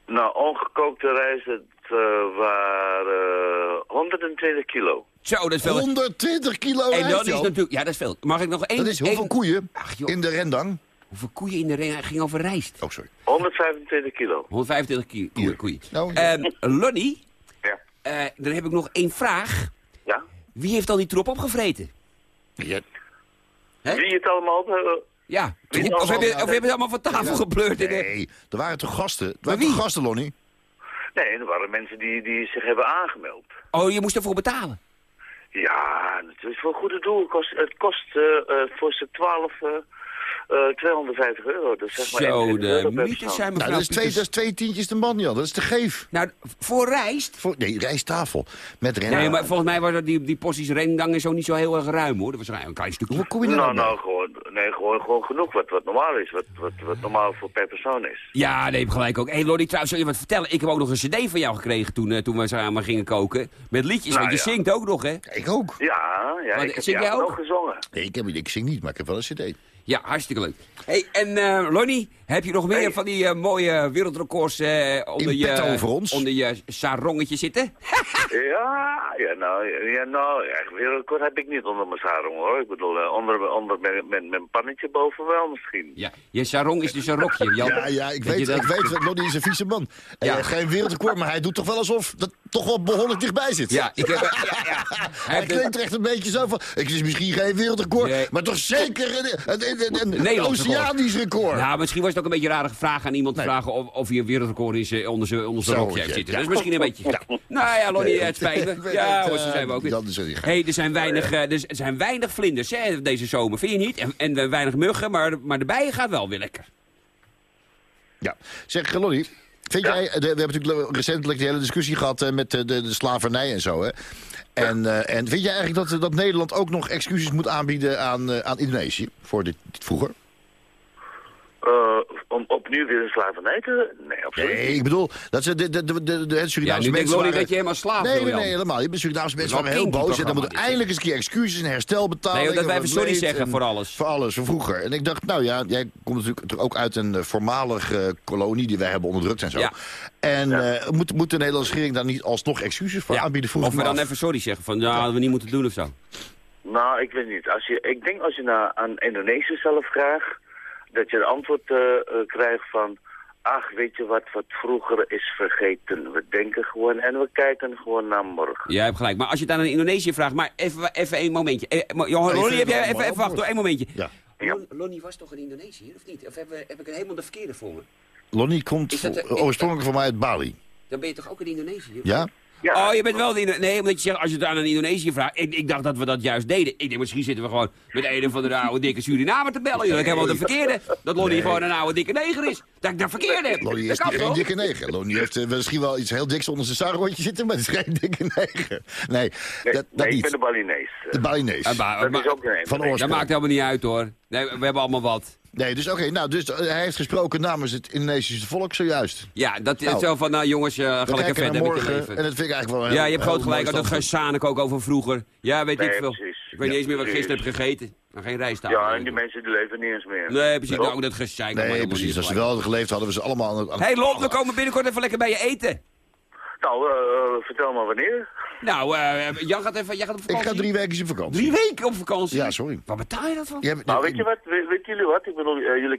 Nou, ongekookte rijst, het eh, waren 120 kilo. Zo, dat is veel. 120 kilo En rijst, dat is natuurlijk... Ja, dat is veel. Mag ik nog één... Dat is hoeveel één- koeien Ach, joh. in de rendang? Hoeveel koeien in de ring? Ging over rijst. Oh, sorry. 125 kilo. 125 ki- koeien. koeien. Nou, ja. Ehm, Lonnie, Ja. eh, dan heb ik nog één vraag. Ja? Wie heeft al die troep opgevreten? Ja, Hè? Wie het allemaal... Ja, Wie troep, het of, heb je, allemaal- of heb je het allemaal van tafel gepleurd? in de- Nee, er waren toch gasten? Er waren wie? toch gasten, Lonnie? nee, er waren mensen die, die zich hebben aangemeld. Oh, je moest ervoor betalen. Ja, het is voor een goede doel. Het kost, het kost eh, eh, voor z'n 12 eh, eh, 250 euro. Dus zeg maar Zo, 21 euro de mythes zijn Nou, mevrouw dat, is twee, dat is twee tientjes de man, Jan. Dat is te geef. Nou, voor rijst? Voor, nee, rijsttafel. Met rendang. Nee, maar volgens mij waren die, die porties rendang en zo niet zo heel erg ruim, hoor. Dat was een klein stukje. Hoeveel kom je er Nou, nou nou, gewoon, nee, gewoon, gewoon genoeg wat, wat normaal is. Wat, wat, wat normaal voor per persoon is. Ja, nee, heb gelijk ook. Hé, hey, trouwens, zul je wat vertellen? Ik heb ook nog een cd van jou gekregen toen, eh, toen we samen gingen koken. Met liedjes, Nou, want je ja. zingt ook nog, hè? Ik ook. Ja, ja Maar ik heb zing ook? ook gezongen. Nee, ik, heb, ik zing niet, maar ik heb wel een cd. Ja, hartstikke leuk. hey, en eh Lonnie, heb je nog meer Hey. van die eh, mooie wereldrecords eh, onder, je, ons? onder je sarongetje zitten? [laughs] Ja, ja, nou, ja, nou, echt wereldrecord heb ik niet onder mijn sarong hoor. Ik bedoel, onder, onder mijn, mijn, mijn pannetje boven wel misschien. Ja, je sarong is dus een rokje, Jan. Ja, ja, ik Weet dat? ik weet, Lonnie is een vieze man. Ja. hij heeft geen wereldrecord, maar hij doet toch wel alsof dat toch wel behoorlijk dichtbij zit. Ja, ik heb... [laughs] Ja, ja. Hij klinkt er echt een beetje zo van, ik is misschien geen wereldrecord, Nee. maar toch zeker een, een, een, een, oceanisch record. Nou, misschien was het ook een beetje een rare vraag aan iemand te Nee. vragen of, of hij een wereldrecord zijn- onder zijn, rokje heeft ja, zitten. ja. Dat is misschien een beetje. Nou ja, Lonnie, Nee, het spijt me. [laughs] Ja, hoor, zo eh, zijn we ook weer. is hey, er zijn weinig, eh, er er zijn weinig vlinders hè, deze zomer, vind je niet? En, en eh, weinig muggen, maar, maar de bijen gaat wel weer lekker. Ja. Zeg, Lonnie, vind jij, de- we hebben natuurlijk recentelijk die hele discussie gehad eh, met de, de, de slavernij en zo, hè? En, eh, en vind jij eigenlijk dat, dat Nederland ook nog excuses moet aanbieden aan, eh, aan Indonesië voor dit, dit vroeger? Eh, om opnieuw weer een slavernij te... Nee, absoluut Nee, niet. ik bedoel, dat ze de, de, de, de, Ja, Surinaamse nu denkt mensen waren... dat je helemaal slaaf Nee, wil, nee, nee, helemaal. niet. De Surinaamse mensen waren heel boos. En dan moet kinky-programma, eindelijk eens een keer excuses en herstelbetaling. Nee, dat wij even sorry zeggen en- voor alles. Voor alles, van vroeger. En ik dacht, nou ja, jij komt natuurlijk ook uit een eh, voormalige kolonie die wij hebben onderdrukt en zo. Ja. En eh, moet, moet de Nederlandse regering daar niet alsnog excuses voor Ja, aanbieden? Vroeg Of we dan af. even sorry zeggen van, ja, hadden we niet moeten doen of zo. Nou, ik weet niet. Als je, ik denk als je naar, aan Indonesië zelf vraagt, dat je het antwoord eh, eh, krijgt van... Ach, weet je wat, wat vroeger is vergeten. We denken gewoon en we kijken gewoon naar morgen. Jij hebt gelijk. Maar als je het aan een Indonesië vraagt, maar even, even één momentje. Eh, Nee, Lonnie, heb jij even, wachten hoor, één momentje. Ja. Ja. Lon- Lonnie was toch in Indonesië, of niet? Of heb, heb ik een helemaal de verkeerde voor me? Lonnie komt oorspronkelijk van mij uit Bali. Dan ben je toch ook in Indonesië? Ja? Ja, Oh, je bent wel in Indo- Nee, omdat je zegt, als je het aan een Indonesië vraagt... Ik, ik dacht dat we dat juist deden. Ik denk, misschien zitten we gewoon met een of andere oude dikke Surinamer te bellen. joh. Ik heb wel de verkeerde. Dat Lonnie Nee. gewoon een oude dikke neger is. Dat ik de verkeerde heb. Lonnie dat is kan geen dikke neger. Lonnie heeft eh, misschien wel iets heel diks onder zijn sarrondje zitten, maar het is geen dikke neger. Nee, nee, dat, dat nee, ik niet. ben de Balinees. De Balinees. Dat is ook een van Indonesisch. Dat oorsprong. maakt helemaal niet uit hoor. Nee, we hebben allemaal wat. Nee, dus oké, nou, dus eh, hij heeft gesproken namens het Indonesische volk zojuist. Ja, dat is Nou, zo van, nou jongens, eh, ga lekker verder met je morgen, leven. en dat vind ik eigenlijk wel een Ja, heel- je hebt heel groot gelijk. Dat standpunt. gezanik ook over vroeger. Ja, weet Nee, ik veel. precies. Ik weet niet eens meer wat ik gisteren heb gegeten. Maar geen rijst Ja, en die mensen die leven niet eens meer. Nee, precies. Toch? Nou, dat gezeik. Nee, precies. Als ze wel hadden geleefd, hadden we ze allemaal aan het... aan- Hé, hey, Lon, we komen binnenkort even lekker bij je eten. Nou, eh, vertel maar wanneer. Nou, eh Jan gaat even, jij gaat op Ik vakantie. ga drie weken in vakantie. Drie weken op vakantie? Ja, sorry. Waar betaal je dat van? Je hebt- Nou, weet je wat? We- weten jullie wat? Ik bedoel, eh, jullie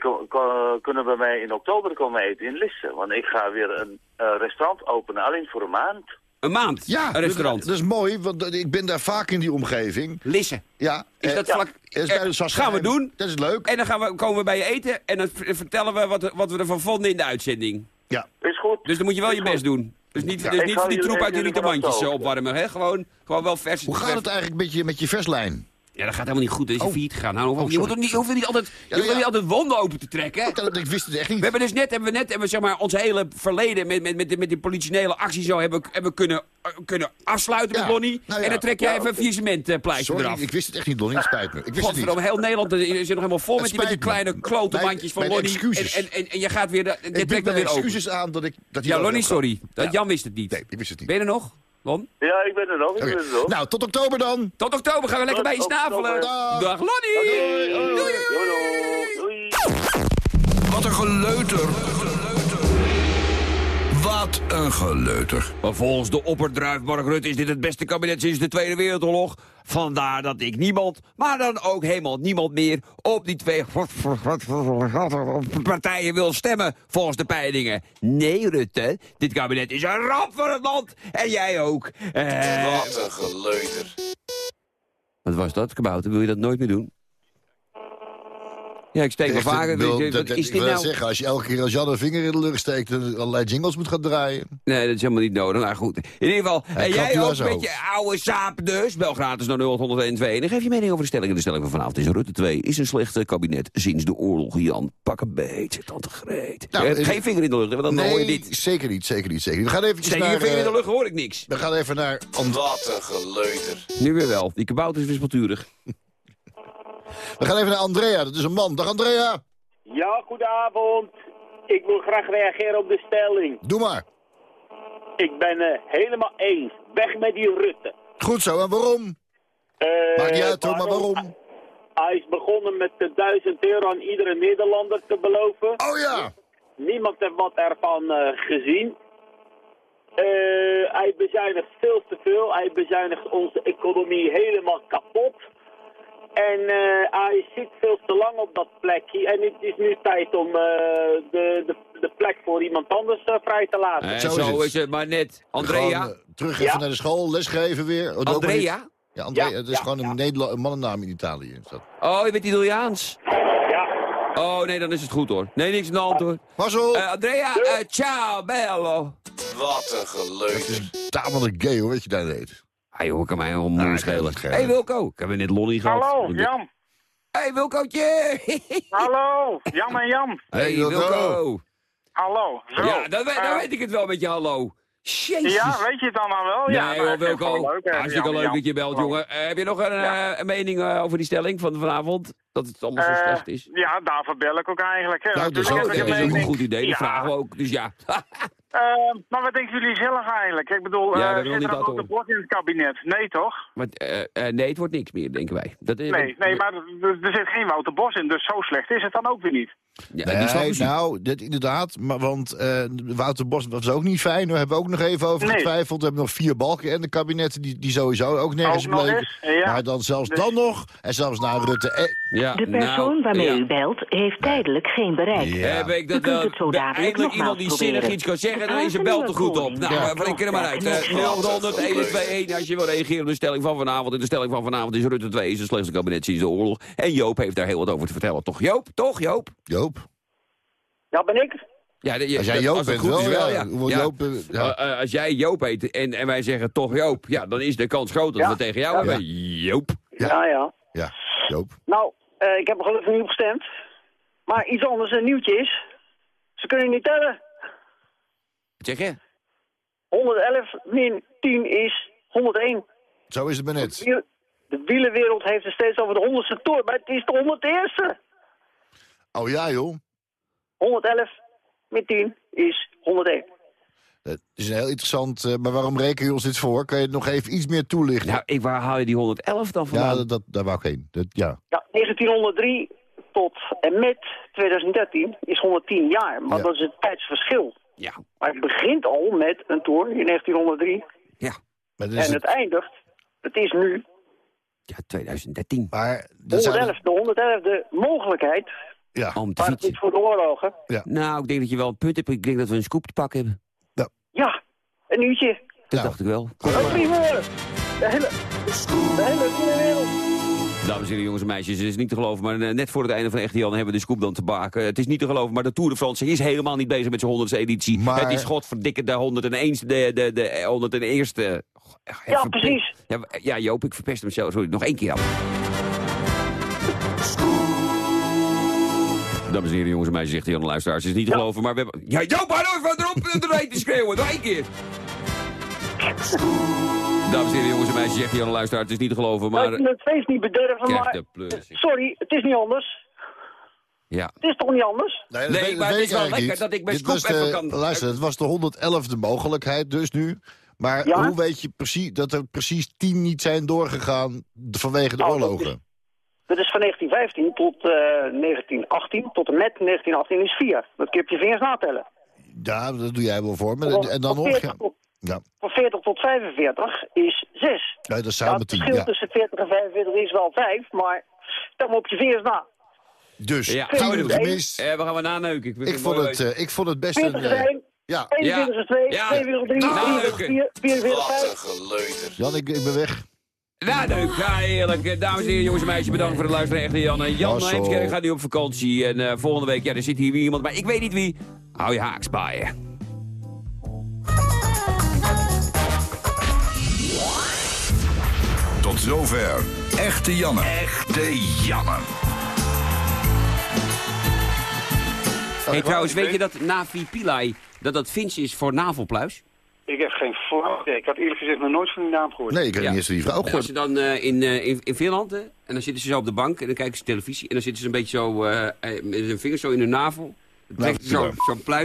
kunnen bij mij in oktober komen eten in Lisse. Want ik ga weer een eh, restaurant openen, alleen voor een maand. Een maand? Ja, Een restaurant. Dat, dat is mooi, want dat- ik ben daar vaak in die omgeving. Lissen. Ja. Is eh, dat ja, vlak... dat is eh, tijdens Sascha gaan we doen. Dat is leuk. En dan gaan we, komen we bij je eten en dan vertellen we wat, wat we ervan vonden in de uitzending. Ja. Is goed? Dus dan moet je wel Is je goed. best doen. Dus niet, Ja, dus niet van die troep uit die jullie mandjes eh, opwarmen. Hè? Gewoon, gewoon wel vers. Hoe gaat het eigenlijk met je, met je verslijn? Ja, dat gaat helemaal niet goed. Dat is Oh. failliet gegaan. Nou, Oh, je, moet sorry. er niet, je hoeft er niet altijd, je hoeft er niet altijd wonden open te trekken. hè? Ik wist het echt niet. We hebben dus net, hebben we net hebben, we, zeg maar, ons hele verleden met, met, met, met die politionele actie zo hebben, hebben kunnen, kunnen afsluiten met Lonnie. nou. En dan trek jij even een viercementpleister Sorry, eraf. ik wist het echt niet, Lonnie. Het spijt me. Ik wist het niet. Godverdomme, heel Nederland eh, zit nog helemaal vol met die, met kleine klotenmandjes van Mijn- mijn Lonnie. En, en, en, je gaat weer, de, je trekt bied dan weer excuses aan dat ik... Dat Ja, Lonnie, sorry. Jan wist het niet. Nee, ik wist het niet. Ben je er nog, Lon? Ja, ik ben er nog. Ik Oké. ben er nog. Nou, tot oktober dan. Tot oktober gaan we lekker bij je snavelen. Dag. Dag Lonnie! Doei, doei, doei. Doei, doei. Wat een geleuter. Wat een geleuter. Maar volgens de opperdruif Mark Rutte is dit het beste kabinet sinds de Tweede Wereldoorlog. Vandaar dat ik niemand, maar dan ook helemaal niemand meer... op die twee partijen wil stemmen, volgens de peilingen. Nee, Rutte, dit kabinet is een ramp voor het land. En jij ook. Eh, Wat een geleuter. Wat was dat, Kabouter? Wil je dat nooit meer doen? Ja, ik steek wel vaker. ik wil- dat- is ik dit wil nou? zeggen, als je elke keer als Jan een vinger in de lucht steekt... en allerlei jingles moet gaan draaien... Nee, dat is helemaal niet nodig. Nou goed, in ieder geval. en jij ook zijn met je oude saap dus. Bel gratis naar 0802 en geef je mening over de stelling. En de stelling van vanavond is Rutte 2 is een slechte kabinet sinds de oorlog. Jan, pak een beetje, tante Greet. Nou, Eh, eh, Geen vinger in de lucht, want dan hoor je Nee, dit. zeker niet, zeker niet, zeker niet. We gaan even Steek naar... je vinger in de eh, lucht, hoor ik niks. we gaan even naar... Wat een geleuter. Nu weer wel. Die kabouter is wispelturig. We gaan even naar Andrea, dat is een man. Dag Andrea, Ja, goedenavond. Ik wil graag reageren op de stelling. doe maar. Ik ben het helemaal eens. Weg met die Rutte. Goed zo, en waarom? Eh, Maakt niet uit hoor, maar waarom? Hij is begonnen met de 1000 euro aan iedere Nederlander te beloven. Oh ja, Niemand heeft wat ervan eh, gezien. Eh, hij bezuinigt veel te veel. Hij bezuinigt onze economie helemaal kapot. En eh, hij zit veel te lang op dat plekje. En het is nu tijd om eh, de, de, de plek voor iemand anders eh, vrij te laten. Zo zo, is het. is het maar net. Andrea? Gewoon, terug even Ja. naar de school, lesgeven weer. Oh. Andrea? Ja, Andrea, Ja, het is ja, gewoon een, Nederla- een mannennaam in Italië. Is dat. Oh, je bent Italiaans? Ja. Oh, nee, dan is het goed hoor. Nee, niks aan de hand hoor. Mazzel! Eh, Andrea, eh, ciao, bello. Wat een geleuter. Tamelijk gay hoor, wat je daar deed. Ah joh, kan mij helemaal Nou, schelen. Hé hey, Wilco, ik heb net Lonnie gehad. Hallo, Jan. Hé hey, Wilcootje! [laughs] Hallo, Jan en Jan. Hey Wilco. Wilco! Hallo. Zo. Ja, dan, Eh, weet ik het wel met je hallo. Jezus. Ja, weet je het dan al wel? Nee ja, nou, hoor, Wilco. gewoon leuk, hè, Hartstikke Jan leuk dat je belt, jongen. Eh, heb je nog een, Ja. eh, een mening eh, over die stelling van vanavond? Dat het allemaal zo slecht is? Ja, daarvoor bel ik ook eigenlijk. Hè. Nou, dus ook, dat een is ook een goed idee, dat Ja. vragen we ook. Dus ja. [laughs] Eh, maar wat denken jullie zelf eigenlijk? Ik bedoel, Ja, eh zit niet er een grote in het kabinet? Nee, toch? maar, eh, eh, nee, het wordt niks meer, denken wij. Dat is, Nee, nee maar er, er zit geen Wouter Bos in, dus zo slecht is het dan ook weer niet. Ja, Nee, nou, dit inderdaad. Maar, want eh, Wouter Bos was ook niet fijn. Daar hebben we ook nog even over Nee. getwijfeld. We hebben nog vier balken en de kabinetten die, die sowieso ook nergens Ook bleken. eens, ja. Maar dan zelfs Dus- dan nog, en zelfs na Rutte... eh, Ja, De persoon nou, waarmee ja. u belt heeft tijdelijk geen bereik. Ja. Heb ik dat U kunt wel. het zo dadelijk Eindelijk nogmaals iemand die zinnig iets kan zeggen, dan is de een bel te goed op. Nou, Ja. uh, reken er maar uit. Uh, 0800 121 als je wil reageren op de stelling van vanavond. En de stelling van vanavond is Rutte 2 is het slechtste kabinet sinds de oorlog. En Joop heeft daar heel wat over te vertellen. Toch Joop? Toch Joop? Joop. Ja, ben ik? Ja, de- je- Als jij Joop als bent goed wel, is ja. ja. Hoewel Ja. Joop, eh, ja. Uh, uh, als jij Joop heet en, en wij zeggen toch Joop, ja, dan is de kans groot dat Ja. we tegen jou Ja. hebben. Joop. Ja, ja. Ja, Joop. Nou, eh, ik heb er gelukkig niet op gestemd. Maar iets anders, een nieuwtje is... Ze kunnen niet tellen. Wat zeg je? 111 min 10 is 101. Zo is het maar net. De wielenwereld heeft het steeds over de honderdste toer, maar het is de 101ste. Oh ja, joh. 111 min 10 is 101. Dat is een heel interessant. eh, maar waarom rekenen jullie ons dit voor? Kan je het nog even iets meer toelichten? Nou, ik, waar haal je die 111 dan vandaan? ja, dat, dat, daar wou ik heen. Dat, ja. Ja, 1903 tot en met 2013 is 110 jaar, maar Ja. dat is het tijdsverschil. Ja, Maar het begint al met een tour in 1903 ja. Maar, dat is en het eindigt, het is nu Ja, 2013. maar dat zijn- 111, de 111e mogelijkheid, ja. Om te maar het fietsen. niet voor de oorlogen. Nou, ik denk dat je wel een punt hebt. Ik denk dat we een scoop te pakken hebben. Ja, een uurtje. Dat Nou. dacht ik wel. Een primeur. De hele, de hele wielerwereld. Dames en heren, jongens en meisjes, het is niet te geloven, maar eh, net voor het einde van Echte Jan hebben we de scoop dan te baken. Het is niet te geloven, maar de Tour de France is helemaal niet bezig met zijn 100ste editie. Maar- Het is godverdikke de 101ste, de, de, de 101ste. Ja, precies. Ja, ja, Joop, ik verpest hem zelf. Sorry, nog één keer af. Dames en heren, jongens en meisjes, zegt Jan de Luisteraars. Het is niet te geloven, maar we hebben... Ja, Joop, hou even erop erheen te schreeuwen. Nog één keer. Dames en heren, jongens en meisjes, zegt Jan de Luisteraars. Het is niet te geloven, maar... Het feest niet bederven, maar... Sorry, het is niet anders. Ja. Het is toch niet anders? Nee, dat Nee, maar het is wel lekker niet. dat ik mijn scoop even kan- Luister, het was de 111e mogelijkheid dus nu. Maar Ja? hoe weet je precies dat er precies 10 niet zijn doorgegaan vanwege de Nou, dat oorlogen? Dat is van 1915 tot eh 1918, tot en met 1918 is 4. Dat kun je op je vingers natellen. Ja, dat doe jij wel voor me. En dan nog, 40 ja. Van 40 tot 45 is 6. ja dat is Ja, het 10. verschil Ja. tussen 40 en 45 is wel 5, maar maar op je vingers na. Dus, Ja, tien gaan we doen. gemist. Eh, we gaan we naneuken. Ik het vond het, eh, ik vond het best een... 40 is eh, 1, ja, 41 is 2, Ja. 42 is 3, Nou, 43 is 4, 44 is Wat 5. een geleuter. Jan, ik, ik ben weg. Naneuk, ja heerlijk. Eh, Dames en heren, jongens en meisjes, bedankt voor het luisteren. Echt, Jan. Eh, Jan. Heemskerk gaat nu op vakantie. En eh, volgende week, ja, er zit hier weer iemand, maar ik weet niet wie. Hou je haaks bij je. Tot zover. Echte Janne. Echte Janne. Hey, trouwens, weet je dat Navi Pillai, dat dat Fins is voor navelpluis? Ik heb geen flauw idee. Ik had eerlijk gezegd nog nooit van die naam gehoord. Nee, ik heb Ja. niet eens die vrouw En als gehoord. ze dan eh, in, eh, in, in Finland, hè, en dan zitten ze zo op de bank en dan kijken ze televisie. En dan zitten ze een beetje zo eh, met hun vingers zo in hun navel. Dan trekt ze zo- zo'n pluis